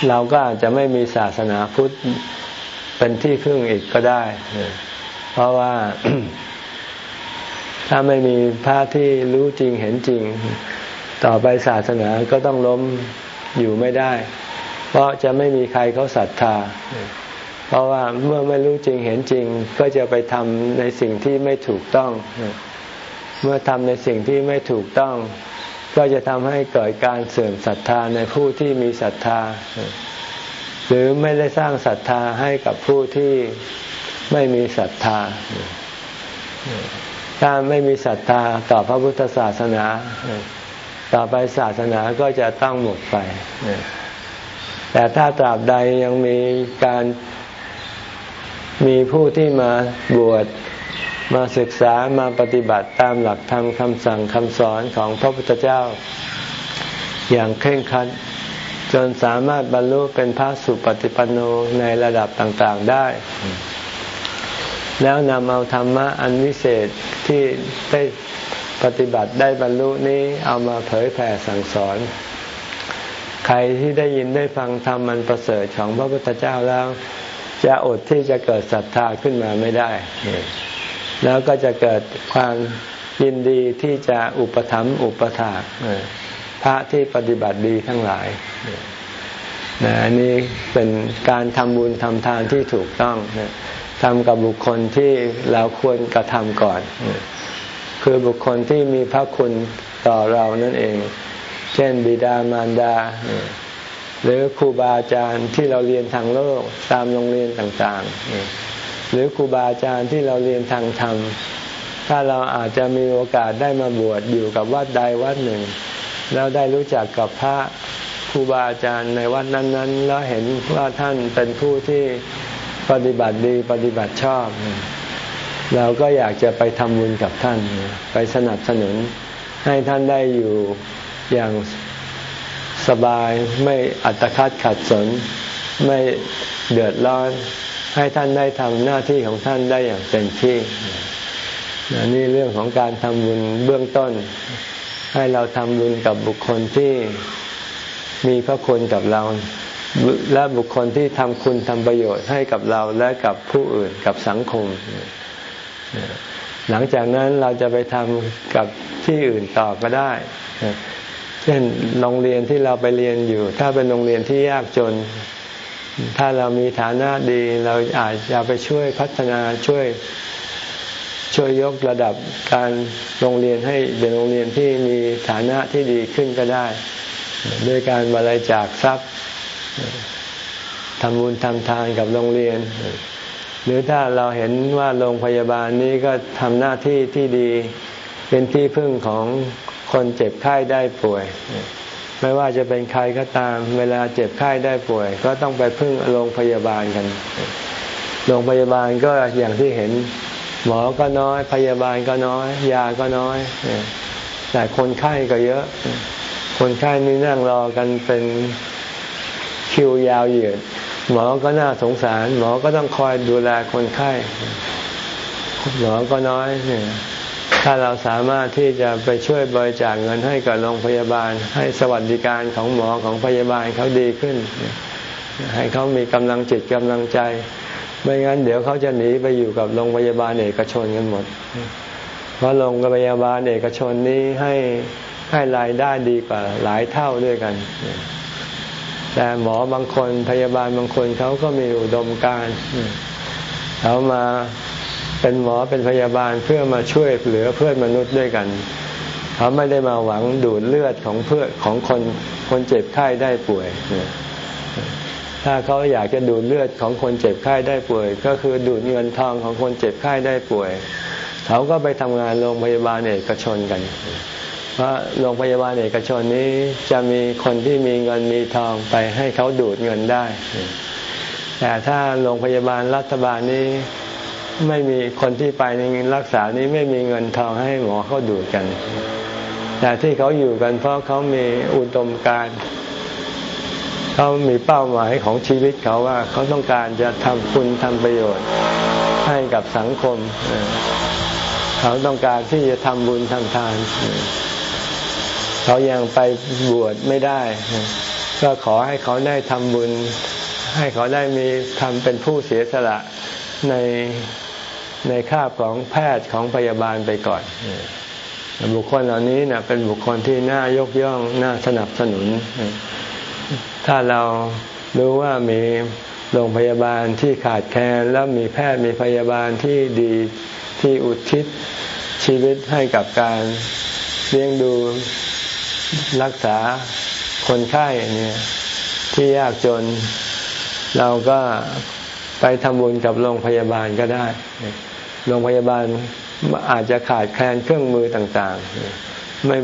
เราก็อาจจะไม่มีศาสนาพุทธเป็นที่พึ่งอีกก็ได้ เพราะว่า ถ้าไม่มีพระที่รู้จริงเห็นจริง ต่อไปศาสนาก็ต้องล้มอยู่ไม่ได้ เพราะจะไม่มีใครเขาศรัทธา เพราะว่าเมื่อไม่รู้จริงเห็นจริง ก็จะไปทำในสิ่งที่ไม่ถูกต้อง เมื่อทำในสิ่งที่ไม่ถูกต้อง ก็จะทำให้เกิดการเสื่อมศรัทธาในผู้ที่มีศรัทธา หรือไม่ได้สร้างศรัทธาให้กับผู้ที่ไม่มีศรัทธา ถ้าไม่มีศรัทธาต่อพระพุทธศาสนา ต่อไปศาสนาก็จะต้องหมดไปแต่ถ้าตราบใดยังมีการ มีผู้ที่มาบวชมาศึกษามาปฏิบัติตามหลักธรรมคำสั่งคำสอนของพระพุทธเจ้า อย่างเคร่งครัด จนสามารถบรรลุเป็นพระสุปฏิปันโนในระดับต่างๆได้ แล้วนำเอาธรรมะอันวิเศษที่ได้ปฏิบัติได้บรรลุนี้เอามาเผยแผ่สั่งสอน ใครที่ได้ยินได้ฟังธรรมมันประเสริฐของพระพุทธเจ้าแล้ว จะอดที่จะเกิดศรัทธาขึ้นมาไม่ได้ แล้วก็จะเกิดความยินดีที่จะอุปถัมภ์อุปถากพระที่ปฏิบัติดีทั้งหลายนะอันนี้เป็นการทำบุญทำทานที่ถูกต้องทำกับบุคคลที่เราควรกระทำก่อน คือบุคคลที่มีพระคุณต่อเรานั่นเอง เช่นบิดามารดา หรือครูบาอาจารย์ที่เราเรียนทางโลกตามโรงเรียนต่างๆ หรือครูบาอาจารย์ที่เราเรียนทางธรรม ถ้าเราอาจจะมีโอกาสได้มาบวชอยู่กับวัดใดวัดหนึ่ง แล้วได้รู้จักกับพระครูบาอาจารย์ในวัดนั้น ๆ แล้วเห็นว่าท่านเป็นผู้ที่ปฏิบัติดีปฏิบัติชอบ เราก็อยากจะไปทำบุญกับท่าน ไปสนับสนุนให้ท่านได้อยู่อย่าง สบายไม่อัตคัดขัดสน ไม่เดือดร้อน ให้ท่านได้ทำหน้าที่ของท่านได้อย่างเต็มที่นี่เรื่องของการทำบุญเบื้องต้น ให้เราทำบุญกับบุคคลที่มีพระคุณกับเรา และบุคคลที่ทำคุณทำประโยชน์ให้กับเราและกับผู้อื่นกับสังคม หลังจากนั้นเราจะไปทำกับที่อื่นต่อก็ได้ เช่นโรงเรียนที่เราไปเรียนอยู่ ถ้าเป็นโรงเรียนที่ยากจน ถ้าเรามีฐานะดีเราอาจจะไปช่วยพัฒนาช่วยช่วยยกระดับการโรงเรียนให้เป็นโรงเรียนที่มีฐานะที่ดีขึ้นก็ได้ ด้วยการบริจาคทรัพย์ทำบุญทำทานกับโรงเรียน หรือถ้าเราเห็นว่าโรงพยาบาลนี้ก็ทำหน้าที่ที่ดีเป็นที่พึ่งของ คนเจ็บไข้ได้ป่วย ไม่ว่าจะเป็นใครก็ตาม เวลาเจ็บไข้ได้ป่วย ก็ต้องไปพึ่งโรงพยาบาลกันโรงพยาบาลก็อย่างที่เห็น หมอก็น้อย พยาบาลก็น้อย ยาก็น้อย แต่คนไข้ก็เยอะ คนไข้นี่นั่งรอกันเป็นคิวยาวเหยียดหมอก็น่าสงสาร หมอก็ต้องคอยดูแลคนไข้หมอก็น้อยเนี่ย ถ้าเราสามารถที่จะไปช่วยบริจาคเงินให้กับโรงพยาบาล ให้สวัสดิการของหมอของพยาบาลเขาดีขึ้น ให้เขามีกำลังจิตกำลังใจ ไม่งั้นเดี๋ยวเขาจะหนีไปอยู่กับโรงพยาบาลเอกชนกันหมด เพราะโรงพยาบาลเอกชนนี้ให้ให้รายได้ดีกว่าหลายเท่าด้วยกัน แต่หมอบางคนพยาบาลบางคนเขาก็มีอุดมการเขามา เป็นหมอเป็นพยาบาลเพื่อมาช่วยเหลือเพื่อนมนุษย์ด้วยกันเขาไม่ได้มาหวังดูดเลือดของเพื่อของคนคนเจ็บไข้ได้ป่วย ถ้าเขาอยากจะดูดเลือดของคนเจ็บไข้ได้ป่วย ก็คือดูดเงินทองของคนเจ็บไข้ได้ป่วย เขาก็ไปทำงานโรงพยาบาลเอกชนกัน เพราะโรงพยาบาลเอกชนนี้จะมีคนที่มีเงินมีทองไปให้เขาดูดเงินได้ แต่ถ้าโรงพยาบาลรัฐบาลนี้ ไม่มีคนที่ไปในรักษานี้ไม่มีเงินทองให้หมอเขาดูดกัน แต่ที่เขาอยู่กันเพราะเขามีอุดมการเขามีเป้าหมายของชีวิตเขาว่าเขาต้องการจะทำคุณทำประโยชน์ให้กับสังคม เขาต้องการที่จะทำบุญทำทาน เขายังไปบวชไม่ได้ ก็ขอให้เขาได้ทำบุญ ให้เขาได้มีทำเป็นผู้เสียสละใน ในคาบของแพทย์ของพยาบาลไปก่อน บุคคลเหล่านี้เนะเป็นบุคคลที่น่ายกย่องน่าสนับสนุน ถ้าเรารู้ว่ามีโรงพยาบาลที่ขาดแคลนแล้วมีแพทย์มีพยาบาลที่ดีที่อุทิศชีวิตให้กับการเลี้ยงดูรักษาคนไข้เนี่ยที่ยากจนเราก็ไปทำบุญกับโรงพยาบาลก็ได้ โรงพยาบาลอาจจะขาดแคลนเครื่องมือต่างๆ ไม่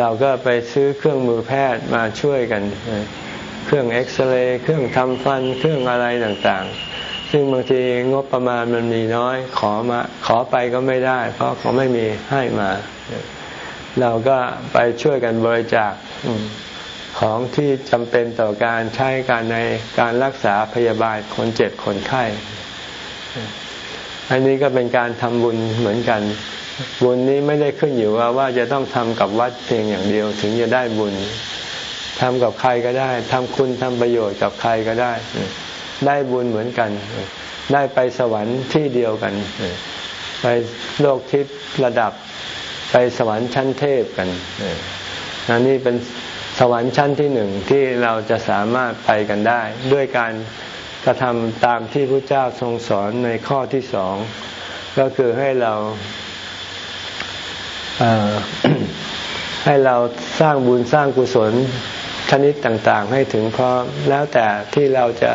เราก็ไปซื้อเครื่องมือแพทย์มาช่วยกัน เครื่องเอ็กซเรย์เครื่องทำฟันเครื่องอะไรต่างๆ ซึ่งบางทีงบประมาณมันมีน้อย ขอมาขอไปก็ไม่ได้ เพราะเขาไม่มีให้มา เราก็ไปช่วยกันบริจาคของที่จำเป็นต่อการใช้การในการรักษาพยาบาลคนเจ็บคนไข้ อันนี้ก็เป็นการทำบุญเหมือนกัน บุญนี้ไม่ได้ขึ้นอยู่ว่าว่าจะต้องทำกับวัดเพียงอย่างเดียวถึงจะได้บุญทำกับใครก็ได้ทำคุณทำประโยชน์กับใครก็ได้ ได้บุญเหมือนกัน ได้ไปสวรรค์ที่เดียวกัน ไปโลกทิพย์ระดับไปสวรรค์ชั้นเทพกันอันนี่เป็นสวรรค์ชั้นที่หนึ่งที่เราจะสามารถไปกันได้ ด้วยการ กระทำตามที่พระเจ้าทรงสอนในข้อที่สอง ก็คือให้เราให้เราสร้างบุญสร้างกุศลชนิดต่างๆ ให้ถึงพร้อมแล้วแต่ที่เราจะ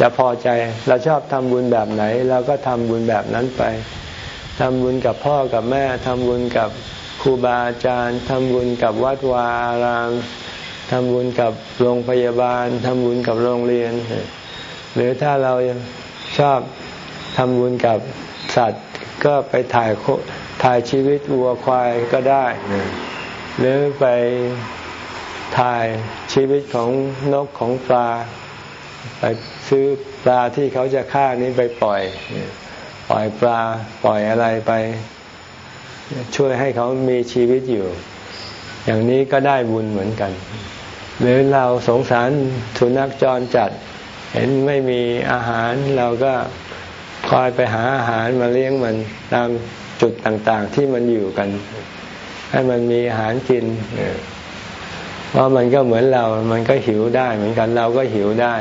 จะพอใจ เราชอบทำบุญแบบไหน เราก็ทำบุญแบบนั้นไปทำบุญกับพ่อกับแม่ทำบุญกับครูบาอาจารย์ทำบุญกับวัดวาอารามทำบุญกับโรงพยาบาลทำบุญกับโรงเรียน หรือถ้าเราชอบทำบุญกับสัตว์ ก็ไปถ่ายถ่ายชีวิตวัวควายก็ได้ หรือไปทายชีวิตของนกของปลา ไปซื้อปลาที่เขาจะฆ่านี้ไปปล่อย ปล่อยปลาปล่อยอะไรไป ช่วยให้เขามีชีวิตอยู่ อย่างนี้ก็ได้บุญเหมือนกัน หรือเราสงสารสุนัขจรจัด เห็นไม่มีอาหารเราก็คอยไปหาอาหารมาเลี้ยงมันตามจุดต่างๆที่มันอยู่กัน ให้มันมีอาหารกินเพราะมันก็เหมือนเรา มันก็หิวได้ เหมือนกันเราก็หิวได้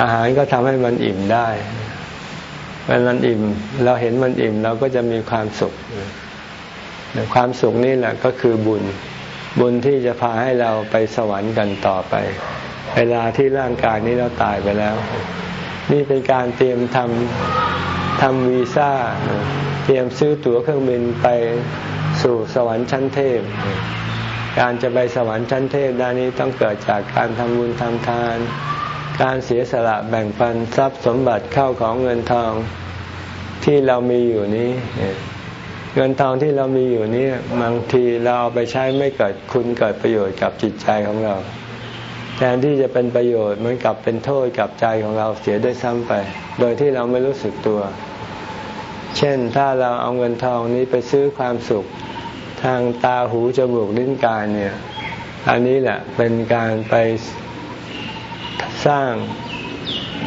อาหารก็ทำให้มันอิ่มได้เมื่อมันอิ่ม เราเห็นมันอิ่มเราก็จะมีความสุข ความสุขนี่แหละก็คือบุญ บุญที่จะพาให้เราไปสวรรค์กันต่อไป เวลาที่ร่างกายนี้เราตายไปแล้ว นี่เป็นการเตรียมทำทำวีซ่า เตรียมซื้อตั๋วเครื่องบินไปสู่สวรรค์ชั้นเทพ การจะไปสวรรค์ชั้นเทพด้านนี้ต้องเกิดจากการทำบุญทำทาน การเสียสละแบ่งปันทรัพย์สมบัติเข้าของเงินทองที่เรามีอยู่นี้เงินทองที่เรามีอยู่นี้บางทีเราเอาไปใช้ไม่เกิดคุณเกิดประโยชน์กับจิตใจของเรา แทนที่จะเป็นประโยชน์เหมือนกับเป็นโทษกับใจของเราเสียด้วยซ้ำไป โดยที่เราไม่รู้สึกตัว เช่นถ้าเราเอาเงินทองนี้ไปซื้อความสุข ทางตาหูจมูกลิ้นกายเนี่ยอันนี้แหละเป็นการไปสร้าง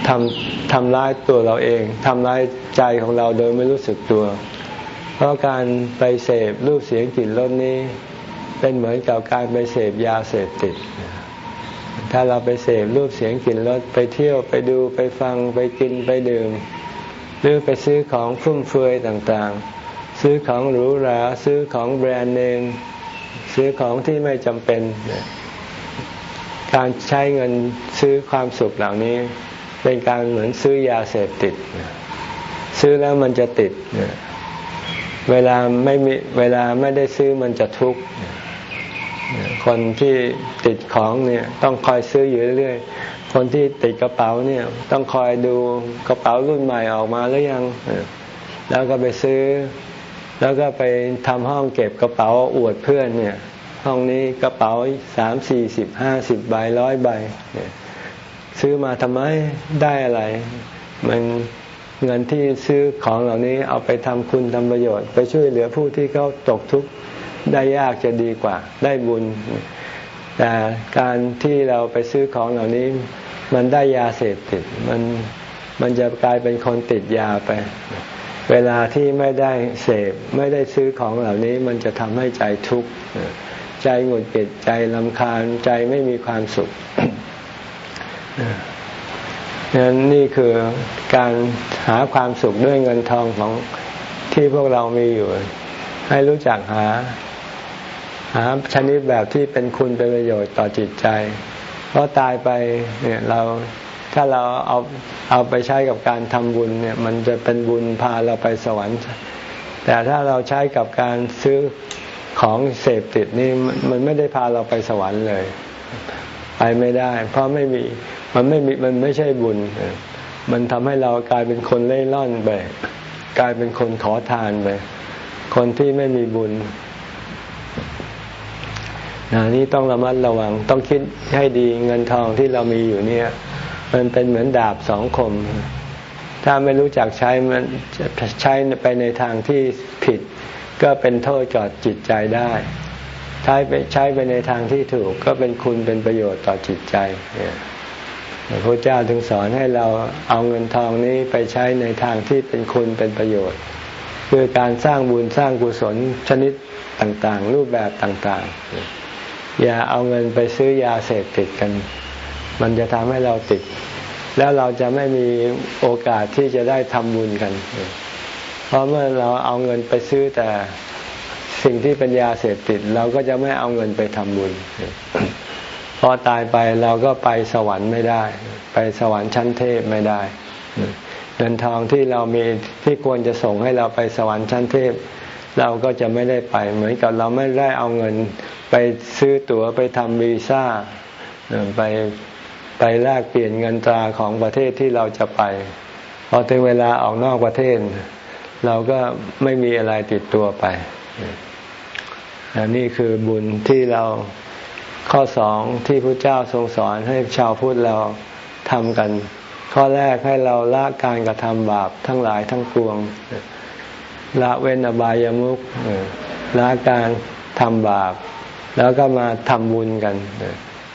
ทำทำร้ายตัวเราเองทำร้ายใจของเราโดยไม่รู้สึกตัว เพราะการไปเสพรูปเสียงกลิ่นรสนี้ เป็นเหมือนกับการไปเสพยาเสพติด ถ้าเราไปเสพรูปเสียงกลิ่นรสไปเที่ยวไปดูไปฟังไปกินไปดื่ม หรือไปซื้อของฟุ่มเฟือยต่างๆ ซื้อของหรูหราซื้อของแบรนด์เนมซื้อของที่ไม่จำเป็น การใช้เงินซื้อความสุขเหล่านี้ เป็นการเหมือนซื้อยาเสพติด ซื้อแล้วมันจะติด เวลาไม่มีเวลาไม่ได้ซื้อมันจะทุกข์ คนที่ติดของเนี่ยต้องคอยซื้ออยู่เรื่อยๆ คนที่ติดกระเป๋าเนี่ยต้องคอยดูกระเป๋ารุ่นใหม่ออกมาแล้วยัง แล้วก็ไปซื้อ แล้วก็ไปทำห้องเก็บกระเป๋าอวดเพื่อนเนี่ย ห้องนี้กระเป๋าสามสี่สิบห้าสิบใบร้อยใบซื้อมาทำไมได้อะไร มันเงินที่ซื้อของเหล่านี้เอาไปทำคุณทำประโยชน์ ไปช่วยเหลือผู้ที่เขาตกทุกข์ ได้ยากจะดีกว่า ได้บุญ แต่การที่เราไปซื้อของเหล่านี้มันได้ยาเสพติด มันมันจะกลายเป็นคนติดยาไป เวลาที่ไม่ได้เสพไม่ได้ซื้อของเหล่านี้ มันจะทำให้ใจทุกข์ใจหงุดหงิดใจลำคาญใจไม่มีความสุขนั้นนี่คือการหาความสุขด้วยเงินทองของที่พวกเรามีอยู่ ให้รู้จักหา หาชนิดแบบที่เป็นคุณเป็นประโยชน์ต่อจิตใจ เพราะตายไปเนี่ยเราถ้าเราเอาเอาไปใช้กับการทำบุญเนี่ย มันจะเป็นบุญพาเราไปสวรรค์ แต่ถ้าเราใช้กับการซื้อของเสพติดนี่มันไม่ได้พาเราไปสวรรค์เลย ไปไม่ได้ เพราะไม่มีมันไม่มีมันไม่ใช่บุญ มันทำให้เรากลายเป็นคนเล่ร่อนไปกลายเป็นคนขอทานไปคนที่ไม่มีบุญ นนี่ต้องระมัดระวังต้องคิดให้ดีเงินทองที่เรามีอยู่เนี่ย มันเป็นเหมือนดาบสองคม ถ้าไม่รู้จักใช้มันใช้ไปในทางที่ผิด ก็เป็นโทษจอดจิตใจได้ ใช้ไปใช้ไปในทางที่ถูก ก็เป็นคุณเป็นประโยชน์ต่อจิตใจเนี่ยพระเจ้าถึงสอนให้เราเอาเงินทองนี้ไปใช้ในทางที่เป็นคุณเป็นประโยชน์ คือการสร้างบุญสร้างกุศลชนิดต่างๆ รูปแบบต่างๆ อย่าเอาเงินไปซื้อยาเสพติดกัน มันจะทำให้เราติด แล้วเราจะไม่มีโอกาสที่จะได้ทำบุญกัน เพราะเมื่อเราเอาเงินไปซื้อแต่สิ่งที่เป็นยาเสพติด เราก็จะไม่เอาเงินไปทำบุญ พอตายไปเราก็ไปสวรรค์ไม่ได้ ไปสวรรค์ชั้นเทพไม่ได้เงินทองที่เรามีที่ควรจะส่งให้เราไปสวรรค์ชั้นเทพ เราก็จะไม่ได้ไป เหมือนกับเราไม่ได้เอาเงินไปซื้อตั๋วไปทำวีซ่าไปไปแลกเปลี่ยนเงินตราของประเทศที่เราจะไปพอถึงเวลาออกนอกประเทศ เราก็ไม่มีอะไรติดตัวไปนี่คือบุญที่เราข้อสองที่พระเจ้าทรงสอนให้ชาวพุทธเราทำกัน ข้อแรกให้เราละการกระทำบาปทั้งหลายทั้งปวง ละเว้นอบายามุขละการทำบาป แล้วก็มาทำบุญกัน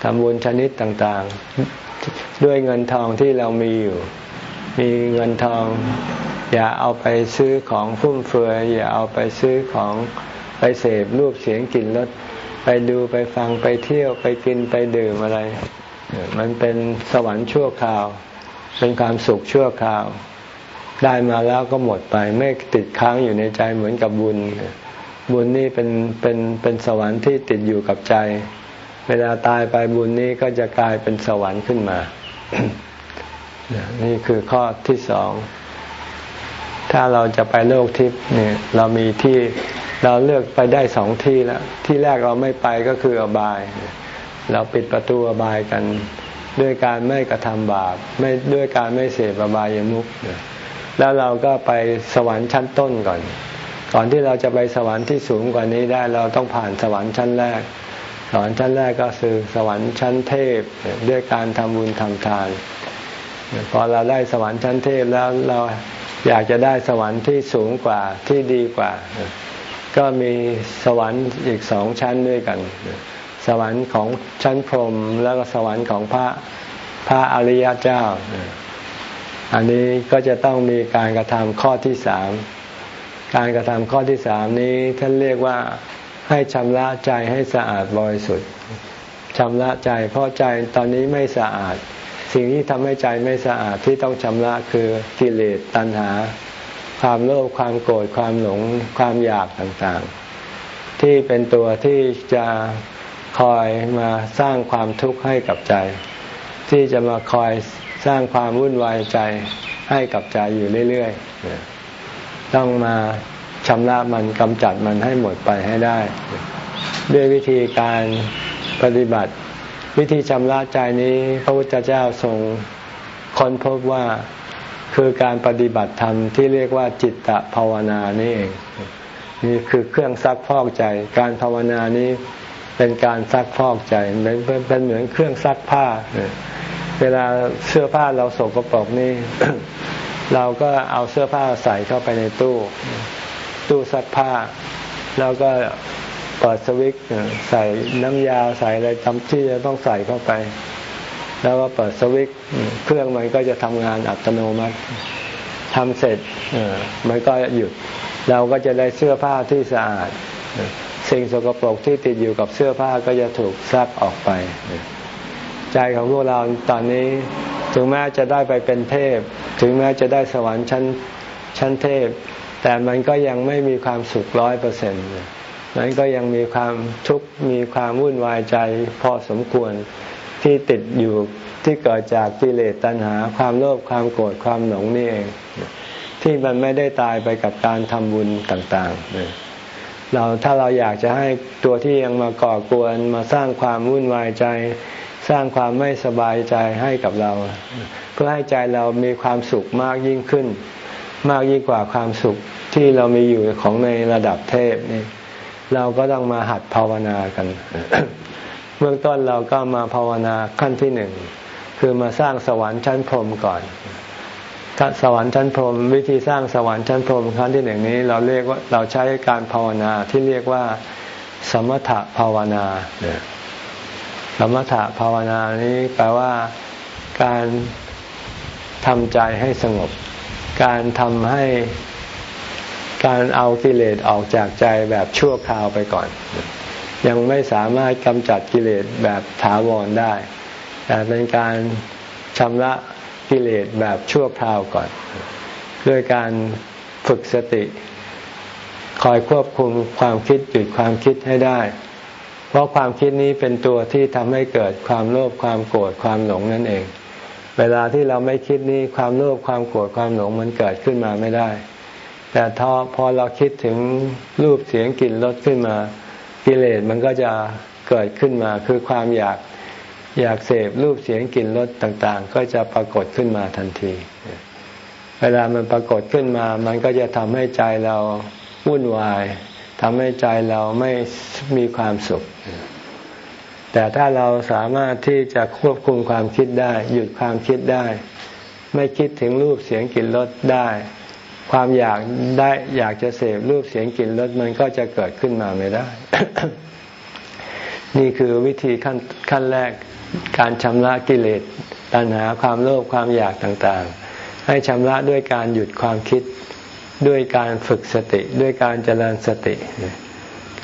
ทำบุญชนิดต่างๆ ด้วยเงินทองที่เรามีอยู่ มีเงินทอง อย่าเอาไปซื้อของฟุ่มเฟือยอย่าเอาไปซื้อของไปเสพรูปเสียงกลิ่นรสไปดูไปฟังไปเที่ยวไปกินไปดื่มอะไร มันเป็นสวรรค์ชั่วคราว เป็นความสุขชั่วคราว ได้มาแล้วก็หมดไป ไม่ติดค้างอยู่ในใจเหมือนกับบุญ บุญนี่เป็นเป็นเป็นสวรรค์ที่ติดอยู่กับใจ เวลาตายไปบุญนี้ก็จะกลายเป็นสวรรค์ขึ้นมา นี่คือข้อที่สอง ถ้าเราจะไปโลกทิพย์เนี่ย เรามีที่เราเลือกไปได้สองที่แล้ว ที่แรกเราไม่ไปก็คืออบาย เราปิดประตูอบายกัน ด้วยการไม่กระทำบาปไม่ด้วยการไม่เสพอบายามุข แล้วเราก็ไปสวรรค์ชั้นต้นก่อน ก่อนที่เราจะไปสวรรค์ที่สูงกว่านี้ได้เราต้องผ่านสวรรค์ชั้นแรก สวรรค์ชั้นแรกก็คือสวรรค์ชั้นเทพด้วยการทำบุญทำทาน พอเราได้สวรรค์ชั้นเทพแล้วเราอยากจะได้สวรรค์ที่สูงกว่าที่ดีกว่า ก็มีสวรรค์อีกสองชั้นด้วยกัน สวรรค์ของชั้นพรหมแล้วก็สวรรค์ของพระพระอริยเจ้า อันนี้ก็จะต้องมีการกระทำข้อที่สามการกระทำข้อที่สามนี้ท่านเรียกว่าให้ชำระใจให้สะอาดบริสุทธิ์ชำระใจเพราะใจตอนนี้ไม่สะอาด สิ่งที่ทำให้ใจไม่สะอาดที่ต้องชำระคือกิเลสตัณหา ความโลภความโกรธความหลงความอยากต่างๆ ที่เป็นตัวที่จะคอยมาสร้างความทุกข์ให้กับใจ ที่จะมาคอย สร้างความวุ่นวายใจให้กับใจอยู่เรื่อยๆต้องมาชำระมันกำจัดมันให้หมดไปให้ได้ ด้วยวิธีการปฏิบัติ วิธีชำระใจนี้พระพุทธเจ้าทรงค้นพบว่าคือการปฏิบัติธรรมที่เรียกว่าจิตตภาวนานี่เองนี่คือเครื่องซักฟอกใจ การภาวนานี้เป็นการซักฟอกใจเป็นเป็นเหมือนเครื่องซักผ้า เวลาเสื้อผ้าเราสกปรกนี่ เราก็เอาเสื้อผ้าใส่เข้าไปในตู้ ตู้ซักผ้า แล้วก็เปิดสวิตช์ใส่น้ำยาใส่อะไรทำที่จะต้องใส่เข้าไป แล้วก็เปิดสวิตช์เครื่องมันก็จะทำงานอัตโนมัติทำเสร็จมันก็หยุด เราก็จะได้เสื้อผ้าที่สะอาด สิ่งสกปรกที่ติดอยู่กับเสื้อผ้าก็จะถูกซักออกไป ใจของพวกเราตอนนี้ ถึงแม้จะได้ไปเป็นเทพ ถึงแม้จะได้สวรรค์ชั้นชั้นเทพ แต่มันก็ยังไม่มีความสุขร้อยเปอร์เซ็นต์มันก็ยังมีความทุกข์มีความวุ่นวายใจพอสมควรที่ติดอยู่ที่เกิดจากกิเลสตัณหา ความโลภความโกรธความหลงนี่เองที่มันไม่ได้ตายไปกับการทำบุญต่างๆเราถ้าเราอยากจะให้ตัวที่ยังมาก่อกวนมาสร้างความวุ่นวายใจ สร้างความไม่สบายใจให้กับเรา เพื่อให้ใจเรามีความสุขมากยิ่งขึ้น มากยิ่งกว่าความสุขที่เรามีอยู่ของในระดับเทพนี่เราก็ต้องมาหัดภาวนากัน เบื้องต้นเราก็มาภาวนาขั้นที่หนึ่งคือมาสร้างสวรรค์ชั้นพรหมก่อนสวรรค์ชั้นพรหมวิธีสร้างสวรรค์ชั้นพรหมขั้นที่หนึ่งนี้ เราเรียกว่าเราใช้การภาวนาที่เรียกว่า สมถภาวนา สมถภาวนานี้แปลว่าการทำใจให้สงบ การทำให้การเอากิเลสออกจากใจแบบชั่วคราวไปก่อน ยังไม่สามารถกำจัดกิเลสแบบถาวรได้ แต่เป็นการชำระกิเลสแบบชั่วคราวก่อน ด้วยการฝึกสติ คอยควบคุมความคิดหยุดความคิดให้ได้ เพราะความคิดนี้เป็นตัวที่ทำให้เกิดความโลภความโกรธความหลงนั่นเอง เวลาที่เราไม่คิดนี้ความโลภความโกรธความหลงมันเกิดขึ้นมาไม่ได้ แต่ทอพอเราคิดถึงรูปเสียงกลิ่นรสขึ้นมา กิเลสมันก็จะเกิดขึ้นมา คือความอยากอยากเสพรูปเสียงกลิ่นรสต่างๆ ก็จะปรากฏขึ้นมาทันที เวลามันปรากฏขึ้นมา มันก็จะทำให้ใจเราวุ่นวายทำให้ใจเราไม่มีความสุข แต่ถ้าเราสามารถที่จะควบคุมความคิดได้ หยุดความคิดได้ ไม่คิดถึงรูปเสียงกลิ่นรสได้ ความอยากได้อยากจะเสพรูปเสียงกลิ่นรสมันก็จะเกิดขึ้นมาไม่ได้ นี่คือวิธีขั้นขั้นแรกการชำระกิเลสตัณหาความโลภความอยากต่างๆ ให้ชำระด้วยการหยุดความคิดด้วยการฝึกสติด้วยการเจริญสติ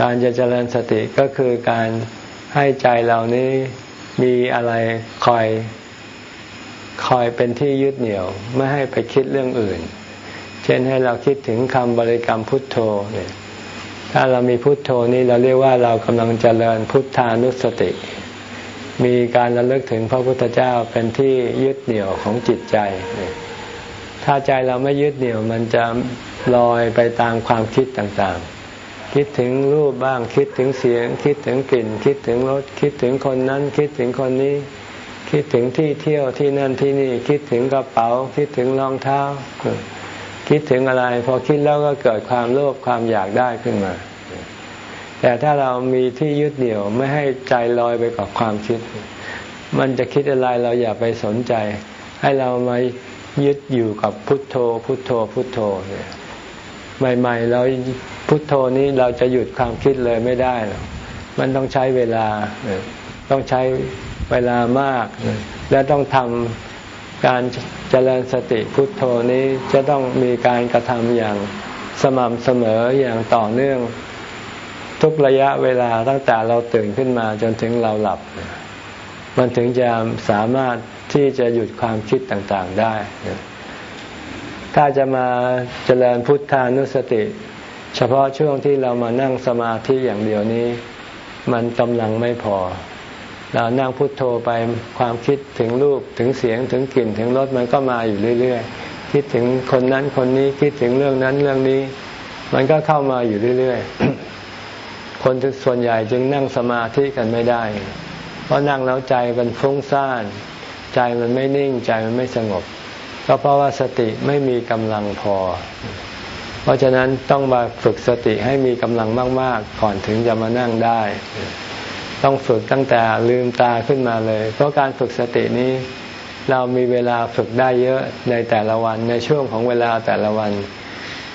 การจะเจริญสติก็คือการ ให้ใจเรานี้มีอะไรคอยคอยเป็นที่ยึดเหนี่ยว ไม่ให้ไปคิดเรื่องอื่น เช่นให้เราคิดถึงคำบริกรรมพุทโธเนี่ยถ้าเรามีพุทโธนี้เราเรียกว่าเรากำลังเจริญพุทธานุสติ มีการระลึกถึงพระพุทธเจ้าเป็นที่ยึดเหนี่ยวของจิตใจ ถ้าใจเราไม่ยึดเหนี่ยวมันจะลอยไปตามความคิดต่างๆ คิดถึงรูปบ้าง คิดถึงเสียง คิดถึงกลิ่น คิดถึงรสคิดถึงคนนั้น คิดถึงคนนี้ คิดถึงที่เที่ยวที่นั่นที่นี่ คิดถึงกระเป๋า คิดถึงรองเท้า คิดถึงอะไร พอคิดแล้วก็เกิดความโลภความอยากได้ขึ้นมา แต่ถ้าเรามีที่ยึดเหนี่ยวไม่ให้ใจลอยไปกับความคิด มันจะคิดอะไรเราอย่าไปสนใจ ให้เรามายึดอยู่กับพุทโธ พุทโธพุทโธเนี่ย ใหม่ ๆ เราพุทโธนี้เราจะหยุดความคิดเลยไม่ได้หรอกมันต้องใช้เวลา ต้องใช้เวลามาก และต้องทำการเจริญสติพุทโธนี้จะต้องมีการกระทำอย่างสม่ำเสมออย่างต่อเนื่อง ทุกระยะเวลาตั้งแต่เราตื่นขึ้นมาจนถึงเราหลับ มันถึงจะสามารถที่จะหยุดความคิดต่างๆได้ ถ้าจะมาเจริญพุทธานุสติ เฉพาะช่วงที่เรามานั่งสมาธิอย่างเดียวนี้ มันกำลังไม่พอ เรานั่งพุทโธไปความคิดถึงรูปถึงเสียงถึงกลิ่นถึงรสมันก็มาอยู่เรื่อยๆ คิดถึงคนนั้นคนนี้คิดถึงเรื่องนั้นเรื่องนี้ มันก็เข้ามาอยู่เรื่อยๆ คนส่วนใหญ่จึงนั่งสมาธิกันไม่ได้ เพราะนั่งแล้วใจมันฟุ้งซ่าน ใจมันไม่นิ่งใจมันไม่สงบ ก็เพราะว่าสติไม่มีกำลังพอ เพราะฉะนั้นต้องมาฝึกสติให้มีกำลังมาก ๆ ก่อนถึงจะมานั่งได้ ต้องฝึกตั้งแต่ลืมตาขึ้นมาเลย เพราะการฝึกสตินี้ เรามีเวลาฝึกได้เยอะในแต่ละวันในช่วงของเวลาแต่ละวัน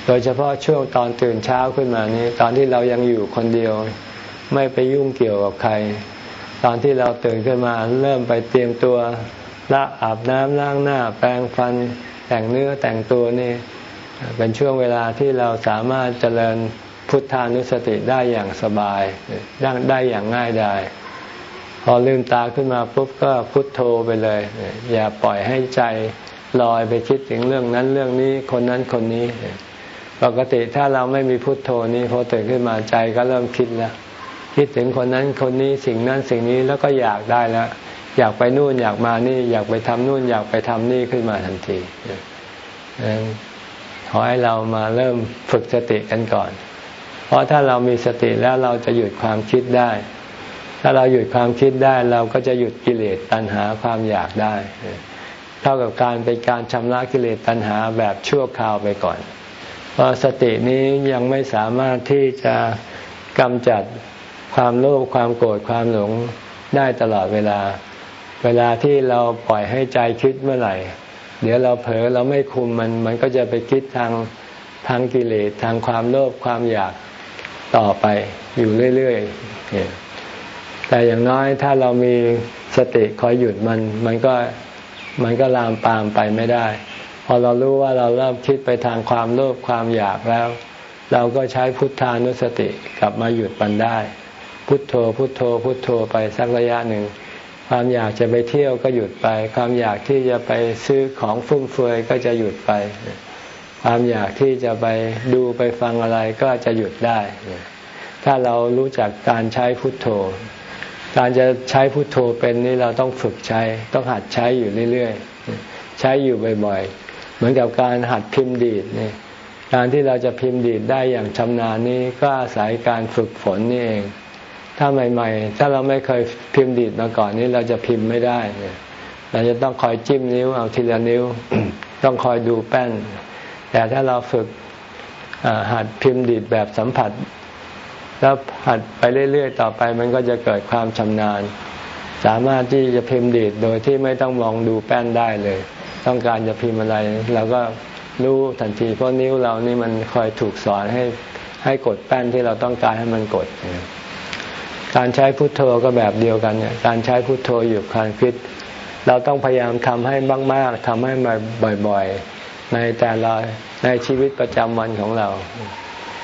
โดยเฉพาะช่วงตอนตื่นเช้าขึ้นมานี้ ตอนที่เรายังอยู่คนเดียว ไม่ไปยุ่งเกี่ยวกับใคร ตอนที่เราตื่นขึ้นมาเริ่มไปเตรียมตัว ละอาบน้ำล้างหน้า แปรงฟัน แต่งเนื้อแต่งตัวนี่เป็นช่วงเวลาที่เราสามารถเจริญพุทธานุสติได้อย่างสบายได้ได้อย่างง่ายดายพอลืมตาขึ้นมาปุ๊บก็พุทโธไปเลย อย่าปล่อยให้ใจลอยไปคิดถึงเรื่องนั้นเรื่องนี้คนนั้นคนนี้ ปกติถ้าเราไม่มีพุทโธนี้พอตื่นขึ้นมาใจก็เริ่มคิดแล้วคิดถึงคนนั้นคนนี้สิ่งนั้นสิ่งนี้แล้วก็อยากได้แล้ว อยากไปนู่นอยากมานี่ อยากไปทำนู่นอยากไปทำนี่ขึ้นมาทันทีขอให้เรามาเริ่มฝึกสติกันก่อน เพราะถ้าเรามีสติแล้วเราจะหยุดความคิดได้ ถ้าเราหยุดความคิดได้เราก็จะหยุดกิเลสตัณหาความอยากได้ เท่ากับการเป็นการชำระกิเลสตัณหาแบบชั่วคราวไปก่อน เพราะสตินี้ยังไม่สามารถที่จะกำจัดความโลภความโกรธความหลงได้ตลอดเวลา เวลาที่เราปล่อยให้ใจคิดเมื่อไหร่ เดี๋ยวเราเผลอเราไม่คุมมันมันก็จะไปคิดทางทางกิเลสทางความโลภความอยากต่อไปอยู่เรื่อยๆแต่อย่างน้อยถ้าเรามีสติคอยหยุดมัน มันก็มันก็ลามปามไปไม่ได้ พอเรารู้ว่าเราเริ่มคิดไปทางความโลภความอยากแล้ว เราก็ใช้พุทธานุสติกลับมาหยุดมันได้ พุทโธพุทโธพุทโธไปสักระยะหนึ่ง ความอยากจะไปเที่ยวก็หยุดไป ความอยากที่จะไปซื้อของฟุ่มเฟือยก็จะหยุดไป ความอยากที่จะไปดูไปฟังอะไรก็จะหยุดได้ ถ้าเรารู้จักการใช้พุทโธ การจะใช้พุทโธเป็นนี่เราต้องฝึกใช้ ต้องหัดใช้อยู่เรื่อยๆ ใช้อยู่บ่อยๆ เหมือนกับการหัดพิมพ์ดีดนี่การที่เราจะพิมพ์ดีดได้อย่างชำนาญนี้ก็อาศัยการฝึกฝนนี่เอง ถ้าใหม่ ๆ ถ้าเราไม่เคยพิมพ์ดีดมาก่อนนี้เราจะพิมพ์ไม่ได้ เราจะต้องคอยจิ้มนิ้วเอาทีละนิ้ว ต้องคอยดูแป้น แต่ถ้าเราฝึกหัดพิมพ์ดีดแบบสัมผัส แล้วหัดไปเรื่อย ๆ ต่อไปมันก็จะเกิดความชำนาญ สามารถที่จะพิมพ์ดีดโดยที่ไม่ต้องมองดูแป้นได้เลย ต้องการจะพิมพ์อะไรเราก็รู้ทันที เพราะนิ้วเรานี่มันคอยถูกสอนให้ให้กดแป้นที่เราต้องการให้มันกด การใช้พุทโธก็แบบเดียวกันเนี่ยการใช้พุทโธอยู่การคิด เราต้องพยายามทำให้มากๆทำให้มาบ่อยๆ ในแต่ละในชีวิตประจำวันของเรา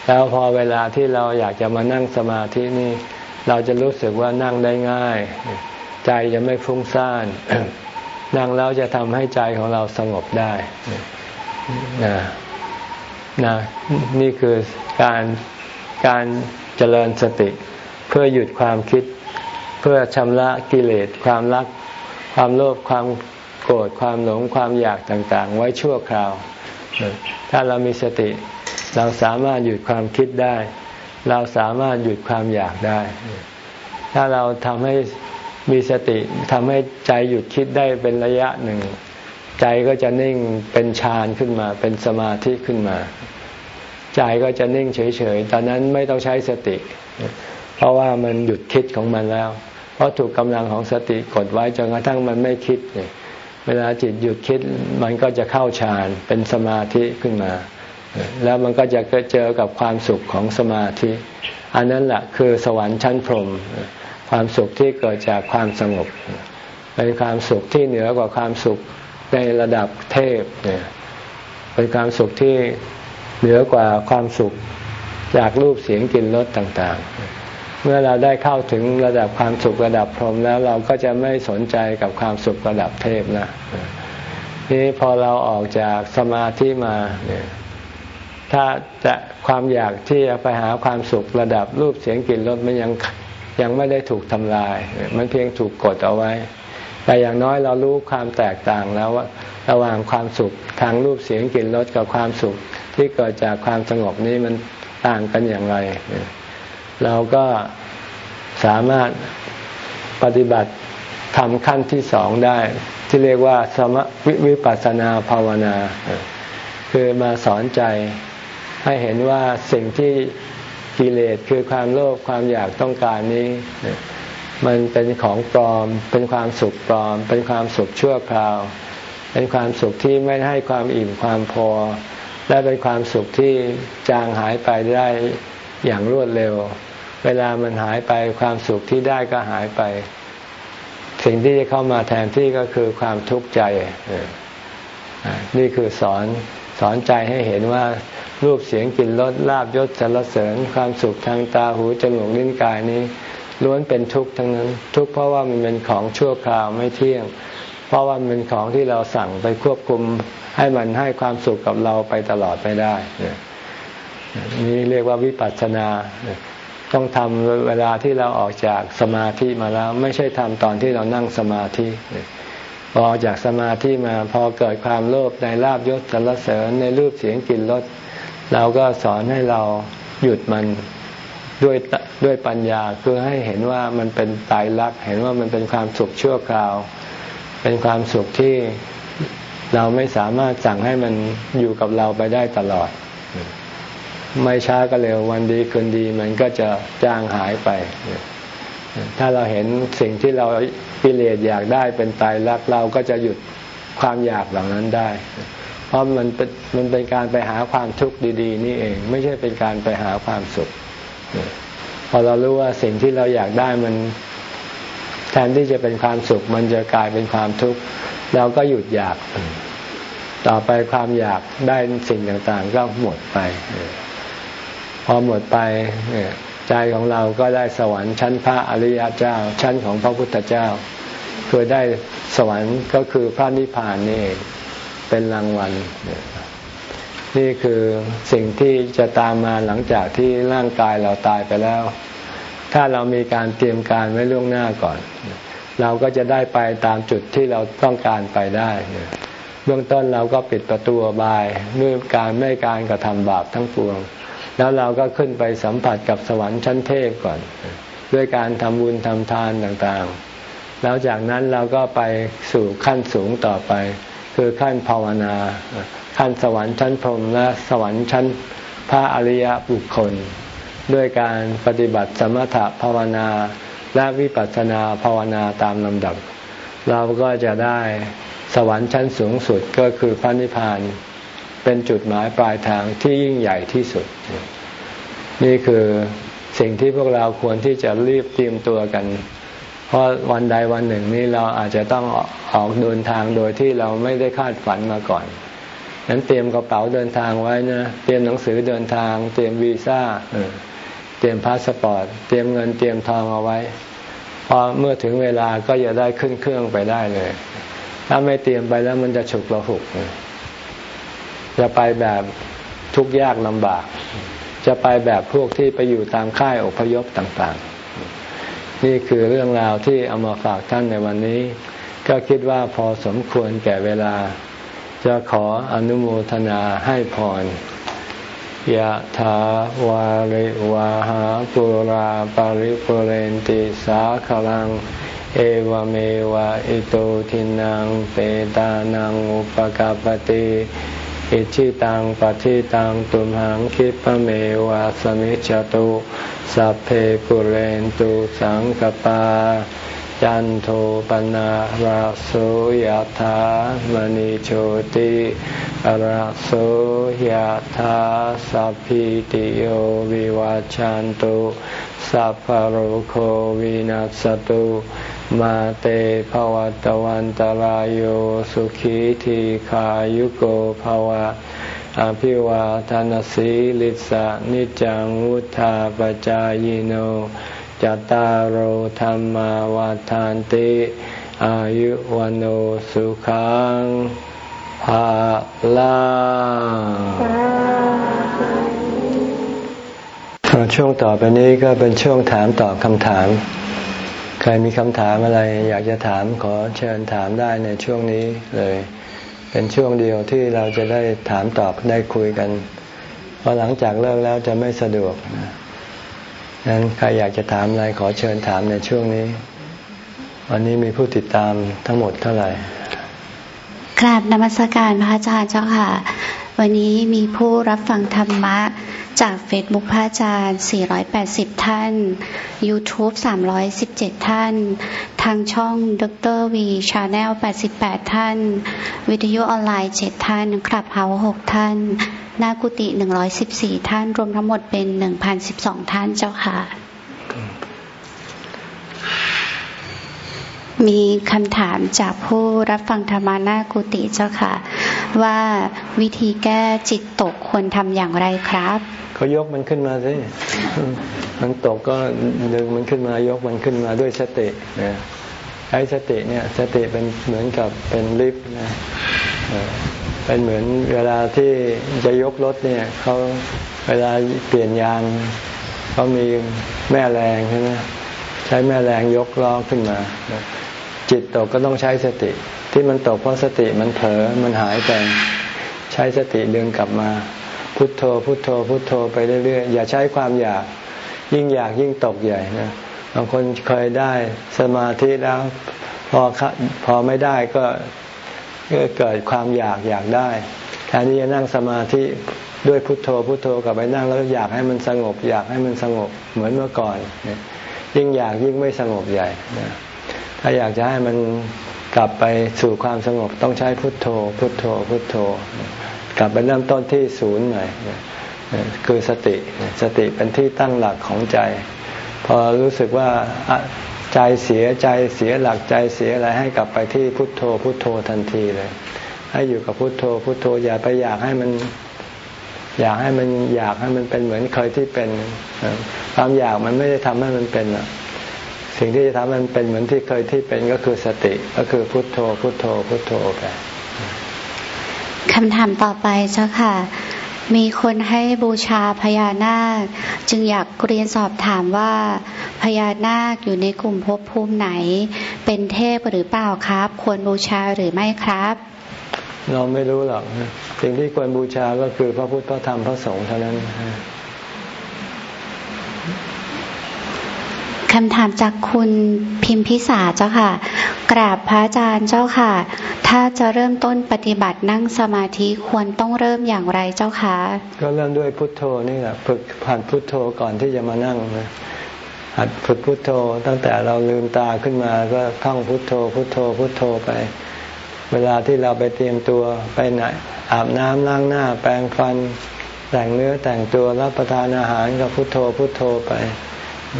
แล้วพอเวลาที่เราอยากจะมานั่งสมาธินี่เราจะรู้สึกว่านั่งได้ง่าย ใจจะไม่ฟุ้งซ่านนั่งแล้วจะทำให้ใจของเราสงบได้นะนะนี่คือการการเจริญสติ เพื่อหยุดความคิด เพื่อชำระกิเลสความรัก ความโลภความโกรธความหลงความอยากต่างๆ ไว้ชั่วคราว ถ้าเรามีสติ เราสามารถหยุดความคิดได้ เราสามารถหยุดความอยากได้ ถ้าเราทำให้มีสติทำให้ใจหยุดคิดได้เป็นระยะหนึ่ง ใจก็จะนิ่งเป็นฌานขึ้นมา เป็นสมาธิขึ้นมา ใจก็จะนิ่งเฉยๆ ตอนนั้นไม่ต้องใช้สติ เพราะว่ามันหยุดคิดของมันแล้ว เพราะถูกกำลังของสติกดไว้จนกระทั่งมันไม่คิดเวลาจิตหยุดคิดมันก็จะเข้าฌานเป็นสมาธิขึ้นมา แล้วมันก็จะเจอกับความสุขของสมาธิ อันนั้นแหละคือสวรรค์ชั้นพรหมความสุขที่เกิดจากความสงบเป็นความสุขที่เหนือกว่าความสุขในระดับเทพเนี่ยเป็นความสุขที่เหนือกว่าความสุขจากรูปเสียงกลิ่นรสต่างๆ เมื่อเราได้เข้าถึงระดับความสุขระดับพรหมแล้วเราก็จะไม่สนใจกับความสุขระดับเทพนะนี่พอเราออกจากสมาธิมาเนี่ยถ้าจะความอยากที่จะไปหาความสุขระดับรูปเสียงกลิ่นรสมันยังยังไม่ได้ถูกทำลาย มันเพียงถูกกดเอาไว้ แต่อย่างน้อยเรารู้ความแตกต่างแล้วว่าระหว่างความสุขทางรูปเสียงกลิ่นรสกับความสุขที่เกิดจากความสงบนี้มันต่างกันอย่างไร เราก็สามารถปฏิบัติทำขั้นที่สองได้ ที่เรียกว่าสมวิวปัสนาภาวนา คือมาสอนใจให้เห็นว่าสิ่งที่กิเลสคือความโลภความอยากต้องการนี้ มันเป็นของปลอม เป็นความสุขปลอม เป็นความสุขชั่วคราว เป็นความสุขที่ไม่ให้ความอิ่มความพอ และเป็นความสุขที่จางหายไปได้อย่างรวดเร็ว เวลามันหายไปความสุขที่ได้ก็หายไป สิ่งที่จะเข้ามาแทนที่ก็คือความทุกข์ใจ นี่คือสอนสอนใจให้เห็นว่ารูปเสียงกลิ่นรสลาบยศสรรเสริญ ความสุขทางตาหูจมูกลิ้นกายนี้ ล้วนเป็นทุกข์ทั้งนั้น ทุกข์เพราะว่ามันเป็นของชั่วคราวไม่เที่ยง เพราะว่ามันเป็นของที่เราสั่งไปควบคุมให้มันให้ความสุขกับเราไปตลอดไม่ได้นี่เรียกว่าวิปัสสนา ต้องทำเวลาที่เราออกจากสมาธิมาแล้ว ไม่ใช่ทำตอนที่เรานั่งสมาธิพอออกจากสมาธิมาพอเกิดความโลภในลาบยศสรรเสริญในรูปเสียงกลิ่นรสเราก็สอนให้เราหยุดมันด้วยด้วยปัญญาคือให้เห็นว่ามันเป็นตายรัก เห็นว่ามันเป็นความสุขชั่วคราว เป็นความสุขที่เราไม่สามารถสั่งให้มันอยู่กับเราไปได้ตลอด ไม่ช้าก็เร็ววันดีคืนดีมันก็จะจางหายไป ถ้าเราเห็นสิ่งที่เรากิเลสอยากได้เป็นตายรักเราก็จะหยุดความอยากเหล่านั้นได้ เพราะมันเป็นมันเป็นการไปหาความทุกข์ดี ๆ นี่เอง ไม่ใช่เป็นการไปหาความสุข พอเรารู้ว่าสิ่งที่เราอยากได้มันแทนที่จะเป็นความสุข มันจะกลายเป็นความทุกข์เราก็หยุดอยาก ต่อไปความอยากได้สิ่งต่างๆ ก็หมดไป พอหมดไปใจของเราก็ได้สวรรค์ชั้นพระอริยเจ้า ชั้นของพระพุทธเจ้าคือได้สวรรค์ก็คือพระนิพพานนี่เองเป็นรางวัล นี่คือสิ่งที่จะตามมาหลังจากที่ร่างกายเราตายไปแล้ว ถ้าเรามีการเตรียมการไว้ล่วงหน้าก่อน เราก็จะได้ไปตามจุดที่เราต้องการไปได้เบื้องต้นเราก็ปิดประตูบายด้วยการไม่การกระทำบาปทั้งปวง แล้วเราก็ขึ้นไปสัมผัสกับสวรรค์ชั้นเทพก่อน ด้วยการทำบุญทำทานต่างๆ แล้วจากนั้นเราก็ไปสู่ขั้นสูงต่อไป คือขั้นภาวนา ขั้นสวรรค์ชั้นพรหมและสวรรค์ชั้นพระอริยบุคคล ด้วยการปฏิบัติสมถะภาวนาและวิปัสสนาภาวนาตามลำดับ เราก็จะได้สวรรค์ชั้นสูงสุดก็คือพระนิพพาน เป็นจุดหมายปลายทางที่ยิ่งใหญ่ที่สุด นี่คือสิ่งที่พวกเราควรที่จะรีบเตรียมตัวกัน เพราะวันใดวันหนึ่งนี้เราอาจจะต้องออกเดินทางโดยที่เราไม่ได้คาดฝันมาก่อนนั้นเตรียมกระเป๋าเดินทางไว้นะ เตรียมหนังสือเดินทาง เตรียมวีซ่า เตรียมพาสปอร์ต เตรียมเงินเตรียมทองเอาไว้พอเมื่อถึงเวลาก็จะได้ขึ้นเครื่องไปได้เลย ถ้าไม่เตรียมไปแล้วมันจะฉุกระหุก จะไปแบบทุกข์ยากลำบาก จะไปแบบพวกที่ไปอยู่ตามค่ายอพยพต่างๆ นี่คือเรื่องราวที่เอามาฝากท่านในวันนี้ ก็คิดว่าพอสมควรแก่เวลา จะขออนุโมทนาให้พรยะถาวาริวาหาปุราปาริปุเรนติสาขลัง เอวเมวะอิโตทินังเปตานังอุปกาปติ อิชิตังปฏิตังตุมหังคิปเมวะสมิจจตุสัพเพปุเรนตุสังกปา จันโทปนะราโสยธามณิโชติราโสยธาสัพพิติโยวิวัจจันตุสัพพโรโควินัสตุมาเตภวัตวันตารโยสุขีทีขายุโกภวะอภิวาทานสีลิสะนิจังวุธาปจายโน จตารโหธรรมวาทานติ อายุวันโอสุขังภาลังช่วงต่อไปนี้ก็เป็นช่วงถามตอบคำถาม ใครมีคำถามอะไร อยากจะถามขอเชิญถามได้ในช่วงนี้เลย เป็นช่วงเดียวที่เราจะได้ถามตอบได้คุยกัน เพราะหลังจากเลิกแล้วจะไม่สะดวกนะ นั้นใครอยากจะถามอะไรขอเชิญถามในช่วงนี้ วันนี้มีผู้ติดตามทั้งหมดเท่าไหร่กราบนมัสการพระอาจารย์เจ้าค่ะ วันนี้มีผู้รับฟังธรรมะจากเฟซบุ๊กพระอาจารย์ 480 ท่าน YouTube 317 ท่าน ทางช่องดร. V Channel 88 ท่าน วิทยุออนไลน์ 7 ท่าน Clubhouse 6ท่าน นากุติ114ท่าน รวมทั้งหมดเป็น1,012ท่านเจ้าค่ะ มีคำถามจากผู้รับฟังธรรมานากุติเจ้าค่ะ ว่าวิธีแก้จิตตกควรทำอย่างไรครับเขายกมันขึ้นมาสิมันตกก็ดึงมันขึ้นมายกมันขึ้นมาด้วยสตินะใช้สติเนี่ยสติเป็นเหมือนกับเป็นลิฟต์นะ เป็นเหมือนเวลาที่จะยกรถเนี่ยเขาเวลาเปลี่ยนยางเขามีแม่แรงใช่ไหมใช้แม่แรงยกล้อขึ้นมา จิตตกก็ต้องใช้สติ ที่มันตกเพราะสติมันเผลอมันหายไปใช้สติดึงกลับมา พุทโธ พุทโธ พุทโธไปเรื่อยๆอย่าใช้ความอยาก ยิ่งอยากยิ่งตกใหญ่นะบางคนเคยได้สมาธิแล้วพอพอไม่ได้ก็ เกิดความอยากอยากได้แทนที่จะนั่งสมาธิด้วยพุทโธพุทโธกลับไปนั่งแล้วอยากให้มันสงบ อยากให้มันสงบเหมือนเมื่อก่อน ยิ่งอยากยิ่งไม่สงบใหญ่ถ้าอยากจะให้มันกลับไปสู่ความสงบต้องใช้พุทโธ พุทโธ พุทโธ กลับไปเริ่มต้นที่ศูนย์ใหม่คือสติสติเป็นที่ตั้งหลักของใจ พอรู้สึกว่า ใจเสียใจเสียหลักใจเสียอะไรให้กลับไปที่พุทโธพุทโธทันทีเลย ให้อยู่กับพุทโธพุทโธอย่าไปอยากให้มัน อยากให้มันอยากให้มันเป็นเหมือนเคยที่เป็นความอยากมันไม่ได้ทำให้มันเป็นสิ่งที่จะทำให้มันเป็นเหมือนที่เคยที่เป็นก็คือสติก็คือพุทโธพุทโธพุทโธไปคำถามต่อไปเจ้าค่ะ มีคนให้บูชาพญานาค จึงอยากเรียนสอบถามว่าพญานาคอยู่ในกลุ่มภพภูมิไหน เป็นเทพหรือเปล่าครับ ควรบูชาหรือไม่ครับ เราไม่รู้หรอกสิ่งที่ควรบูชาก็คือพระพุทธพระธรรมพระสงฆ์เท่านั้น คำถามจากคุณพิมพิสาเจ้าค่ะ กราบพระอาจารย์เจ้าค่ะ ถ้าจะเริ่มต้นปฏิบัตินั่งสมาธิควรต้องเริ่มอย่างไรเจ้าคะก็เริ่มด้วยพุทโธนี่แหละฝึกผ่านพุทโธก่อนที่จะมานั่งนะหัดฝึกพุทโธ ตั้งแต่เราลืมตาขึ้นมาก็ท่องพุทโธ พุทโธพุทโธไป เวลาที่เราไปเตรียมตัวไปไหนอาบน้ำล้างหน้า แปรงฟัน แต่งเนื้อแต่งตัวรับประทานอาหารก็พุทโธพุทโธไป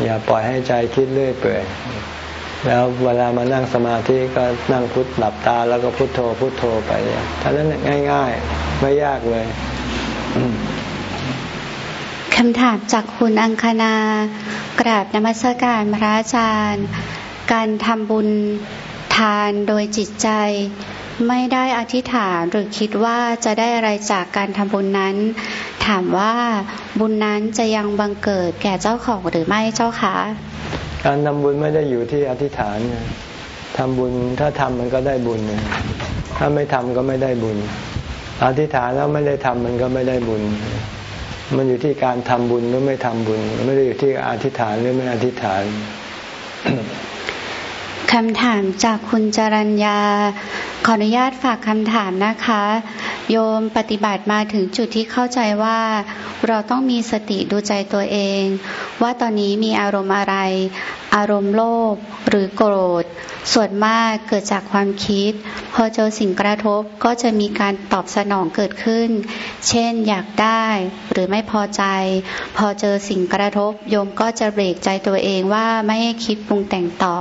อย่าปล่อยให้ใจคิดเรื่อยเปื่อยแล้วเวลามานั่งสมาธิก็นั่งพุทหลับตาแล้วก็พุทโธพุทโธไปท่านั้นง่ายๆ ไม่ยากเลยคำถามจากคุณอังคณากราบนมัสการพระอาจารย์ การทำบุญทานโดยจิตใจ ไม่ได้อธิษฐานหรือคิดว่าจะได้อะไรจากการทำบุญนั้น ถามว่าบุญนั้นจะยังบังเกิดแก่เจ้าของหรือไม่เจ้าคะการทำบุญไม่ได้อยู่ที่อธิษฐานทำบุญถ้าทำมันก็ได้บุญ ถ้าไม่ทำก็ไม่ได้บุญ อธิษฐานแล้วไม่ได้ทำมันก็ไม่ได้บุญ มันอยู่ที่การทำบุญหรือไม่ทำบุญ ไม่ได้อยู่ที่อธิษฐานหรือไม่อธิษฐาน คำถามจากคุณจรัญญา ขออนุญาตฝากคำถามนะคะ โยมปฏิบัติมาถึงจุดที่เข้าใจว่า เราต้องมีสติดูใจตัวเอง ว่าตอนนี้มีอารมณ์อะไร อารมณ์โลภหรือโกรธ ส่วนมากเกิดจากความคิด พอเจอสิ่งกระทบก็จะมีการตอบสนองเกิดขึ้น เช่นอยากได้หรือไม่พอใจ พอเจอสิ่งกระทบโยมก็จะเบรกใจตัวเองว่าไม่ให้คิดปรุงแต่งต่อ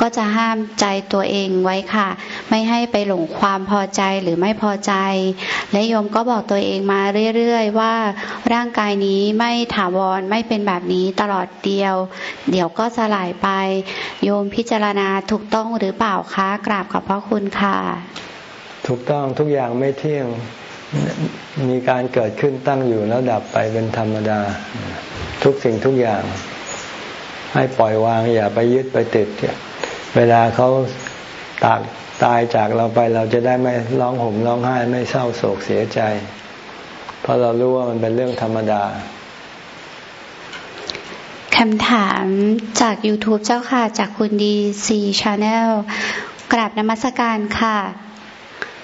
ก็จะห้ามใจตัวเองไว้ค่ะ ไม่ให้ไปหลงความพอใจหรือไม่พอใจ และโยมก็บอกตัวเองมาเรื่อยๆว่าร่างกายนี้ไม่ถาวรไม่เป็นแบบนี้ตลอดเดียว เดี๋ยวก็สลายไป โยมพิจารณาถูกต้องต้องหรือเปล่าคะกราบขอบพระคุณค่ะ ถูกต้องทุกอย่างไม่เที่ยงมีการเกิดขึ้นตั้งอยู่แล้วดับไปเป็นธรรมดา ทุกสิ่งทุกอย่าง ให้ปล่อยวางอย่าไปยึดไปติดเวลาเขาตากตายจากเราไปเราจะได้ไม่ร้องห่มร้องไห้ไม่เศร้าโศกเสียใจ เพราะเรารู้ว่ามันเป็นเรื่องธรรมดา คำถามจาก YouTube เจ้าค่ะ จากคุณ DC Channel กราบนมัสการค่ะ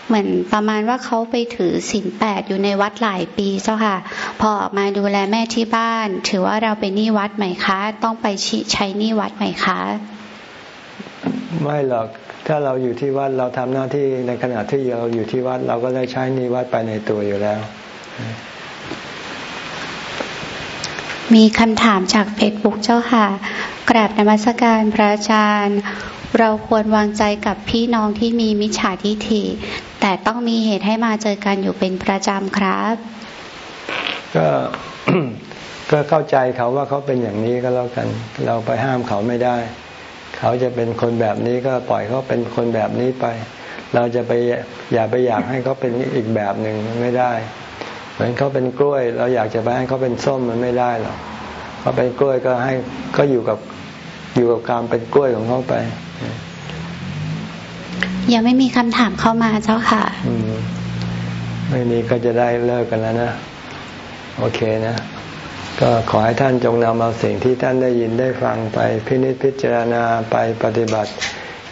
เหมือนประมาณว่าเขาไปถือศีลแปดอยู่ในวัดหลายปีเจ้าค่ะ พอออกมาดูแลแม่ที่บ้าน ถือว่าเราเป็นหนี้วัดไหมคะ ต้องไปใช้นี่วัดไหมคะ ไม่หรอก ถ้าเราอยู่ที่วัดเราทำหน้าที่ในขณะที่เราอยู่ที่วัด เราก็ได้ใช้นี่วัดไปในตัวอยู่แล้ว มีคำถามจากเฟซบุ๊กเจ้าค่ะ กราบนมัสการพระอาจารย์ เราควรวางใจกับพี่น้องที่มีมิจฉาทิฐิ แต่ต้องมีเหตุให้มาเจอกันอยู่เป็นประจำครับ ก็ก็เข้าใจเขาว่าเขาเป็นอย่างนี้ก็แล้วกัน เราไปห้ามเขาไม่ได้ เขาจะเป็นคนแบบนี้ก็ปล่อยเขาเป็นคนแบบนี้ไป เราจะไปอย่าไปอยากให้เขาเป็นอีกแบบหนึ่งไม่ได้ เหมือนเขาเป็นกล้วย เราอยากจะไปให้เขาเป็นส้มมันไม่ได้หรอกเขาเป็นกล้วยก็ให้ก็อยู่กับอยู่กับการเป็นกล้วยของเขาไปยังไม่มีคำถามเข้ามาเจ้าค่ะไม่มีก็จะได้เลิกกันแล้วนะ โอเคนะ ก็ขอให้ท่านจงนำเอาสิ่งที่ท่านได้ยินได้ฟังไปพินิจพิจารณาไปปฏิบัติ